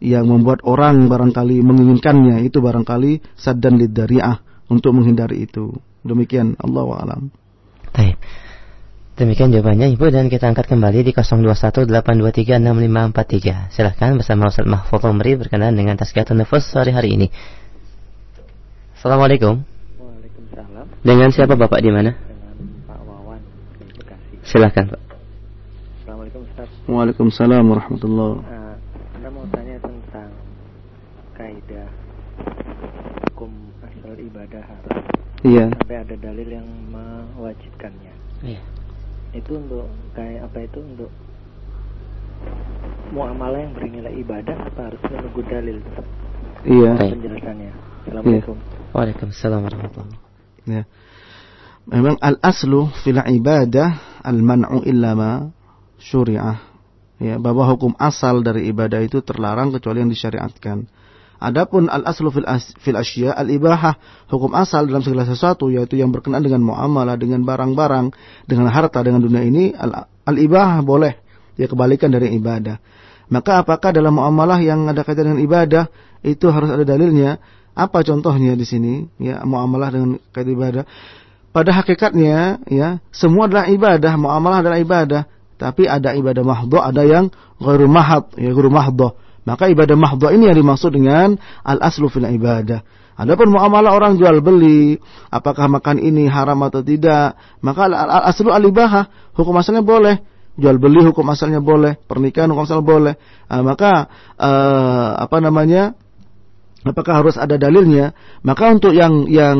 yang membuat orang barangkali menginginkannya itu barangkali saddan lidariah untuk menghindari itu demikian Allah alam. Baik. Demikian jawabannya Ibu dan kita angkat kembali di 0218236543. Silahkan bersama Ustaz Mahfud Umri berkenan dengan Tazkiyatun Nufus sore hari ini. Assalamualaikum. Waalaikumsalam. Dengan siapa Bapak di mana? Dengan Pak Wawan di Bekasi. Silahkan Pak. Assalamualaikum Ustaz. Waalaikumsalam warahmatullahi uh, Anda mau tanya tentang kaidah hukum asal ibadah harus Iya. Sampai ada dalil yang mewajibkannya. Iya itu untuk kayak apa itu untuk muamalah yang bernilai ibadah apa harus menunggu dalil? Iya. Penjelasannya? Assalamualaikum. Iya. Waalaikumsalam warahmatullahi ya. Memang al aslu fil ibadah al man'u illa ma syuri'ah. Ya bahwa hukum asal dari ibadah itu terlarang kecuali yang disyariatkan Adapun al aslu fil, as, fil asya al ibahah hukum asal dalam segala sesuatu yaitu yang berkenaan dengan muamalah dengan barang-barang dengan harta dengan dunia ini al, al ibahah boleh dia kebalikan dari ibadah. Maka apakah dalam muamalah yang ada kaitan dengan ibadah itu harus ada dalilnya? Apa contohnya di sini? Ya muamalah dengan kaitan ibadah. Pada hakikatnya ya semua adalah ibadah, muamalah adalah ibadah. Tapi ada ibadah mahdhu, ada yang ghairu ya ghairu mahdhu maka ibadah mahdha ini yang dimaksud dengan al-aslu fil ibadah. Adapun muamalah orang jual beli, apakah makan ini haram atau tidak, maka al-aslu al-ibahah, hukum asalnya boleh. Jual beli hukum asalnya boleh, pernikahan hukum asalnya boleh. Nah, maka uh, apa namanya? Apakah harus ada dalilnya? Maka untuk yang yang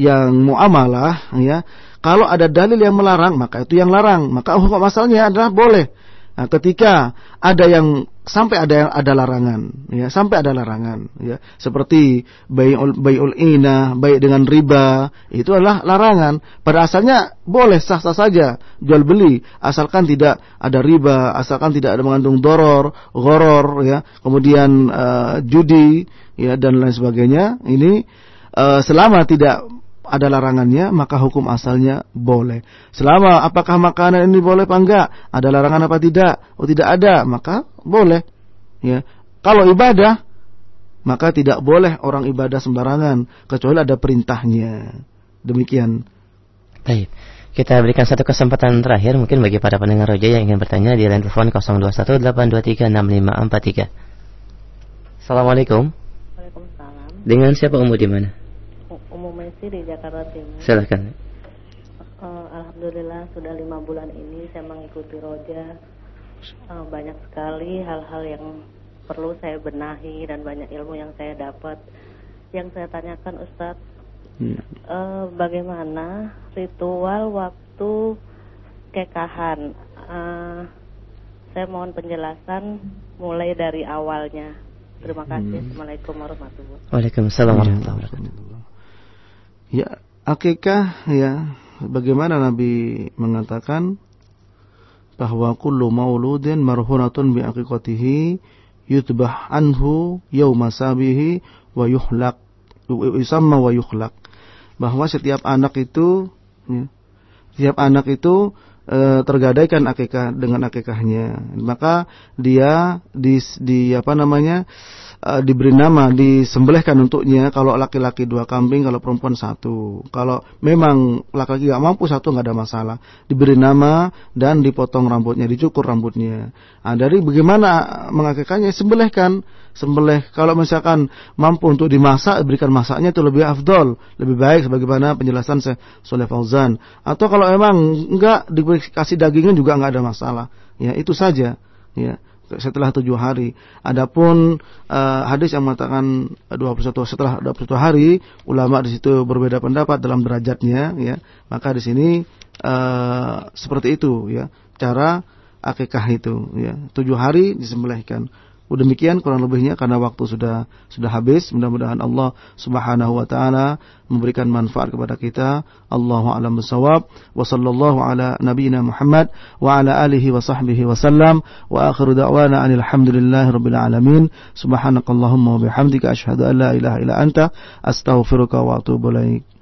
yang muamalah ya, kalau ada dalil yang melarang, maka itu yang larang. Maka hukum asalnya adalah boleh. Nah, ketika ada yang sampai ada ada larangan, ya sampai ada larangan, ya seperti bayul bayul ina, baik dengan riba, itu adalah larangan. Pada asalnya boleh sah-sah saja jual beli, asalkan tidak ada riba, asalkan tidak ada mengandung doror, goror, ya, kemudian uh, judi, ya dan lain sebagainya. Ini uh, selama tidak ada larangannya, maka hukum asalnya boleh. Selama apakah makanan ini boleh apa enggak? Ada larangan apa tidak? Oh tidak ada, maka boleh. Ya. Kalau ibadah, maka tidak boleh orang ibadah sembarangan kecuali ada perintahnya. Demikian. Baik. Kita berikan satu kesempatan terakhir mungkin bagi para pendengar roja yang ingin bertanya di line telepon 0218236543. Assalamualaikum. Waalaikumsalam. Dengan siapa Umu di mana? Umu di Jakarta Timur. Silakan. Uh, Alhamdulillah sudah lima bulan ini saya mengikuti roja. Uh, banyak sekali hal-hal yang perlu saya benahi dan banyak ilmu yang saya dapat. Yang saya tanyakan Ustadz, uh, bagaimana ritual waktu kekahan. Uh, saya mohon penjelasan mulai dari awalnya. Terima kasih. Hmm. Assalamualaikum warahmatullahi wabarakatuh. Waalaikumsalam warahmatullahi wabarakatuh. Ya, akikah ya bagaimana Nabi mengatakan bahwa kullu mauludin marhunatun bi aqiqatihi yutbah anhu yauma sabihi wa yuhlaq yusamma wa yuhlaq bahwa setiap anak itu ya, setiap anak itu e, tergadaikan akikah dengan akikahnya. Maka dia di, di apa namanya uh, diberi nama disembelihkan untuknya kalau laki-laki dua kambing kalau perempuan satu. Kalau memang laki-laki nggak mampu satu nggak ada masalah. Diberi nama dan dipotong rambutnya dicukur rambutnya. Nah, dari bagaimana mengakikahnya sembelihkan. Sembelih. Kalau misalkan mampu untuk dimasak berikan masaknya itu lebih afdol. Lebih baik sebagaimana penjelasan saya Soleh Fauzan. Atau kalau memang enggak dikasih dagingnya juga enggak ada masalah. Ya itu saja. Ya setelah tujuh hari. Adapun uh, hadis yang mengatakan 21 setelah 21 hari, ulama di situ berbeda pendapat dalam derajatnya, ya. Maka di sini uh, seperti itu, ya. Cara akikah itu, ya. Tujuh hari disembelihkan. Demikian kurang lebihnya karena waktu sudah sudah habis. Mudah-mudahan Allah Subhanahu wa taala memberikan manfaat kepada kita. Allahu a'lam bissawab. Wa sallallahu ala nabiyyina Muhammad wa ala alihi wa sahbihi wa sallam. Wa akhiru da'wana anil hamdulillahi rabbil alamin. Subhanakallahumma wa bihamdika asyhadu an la ilaha illa anta astaghfiruka wa atubu ilaik.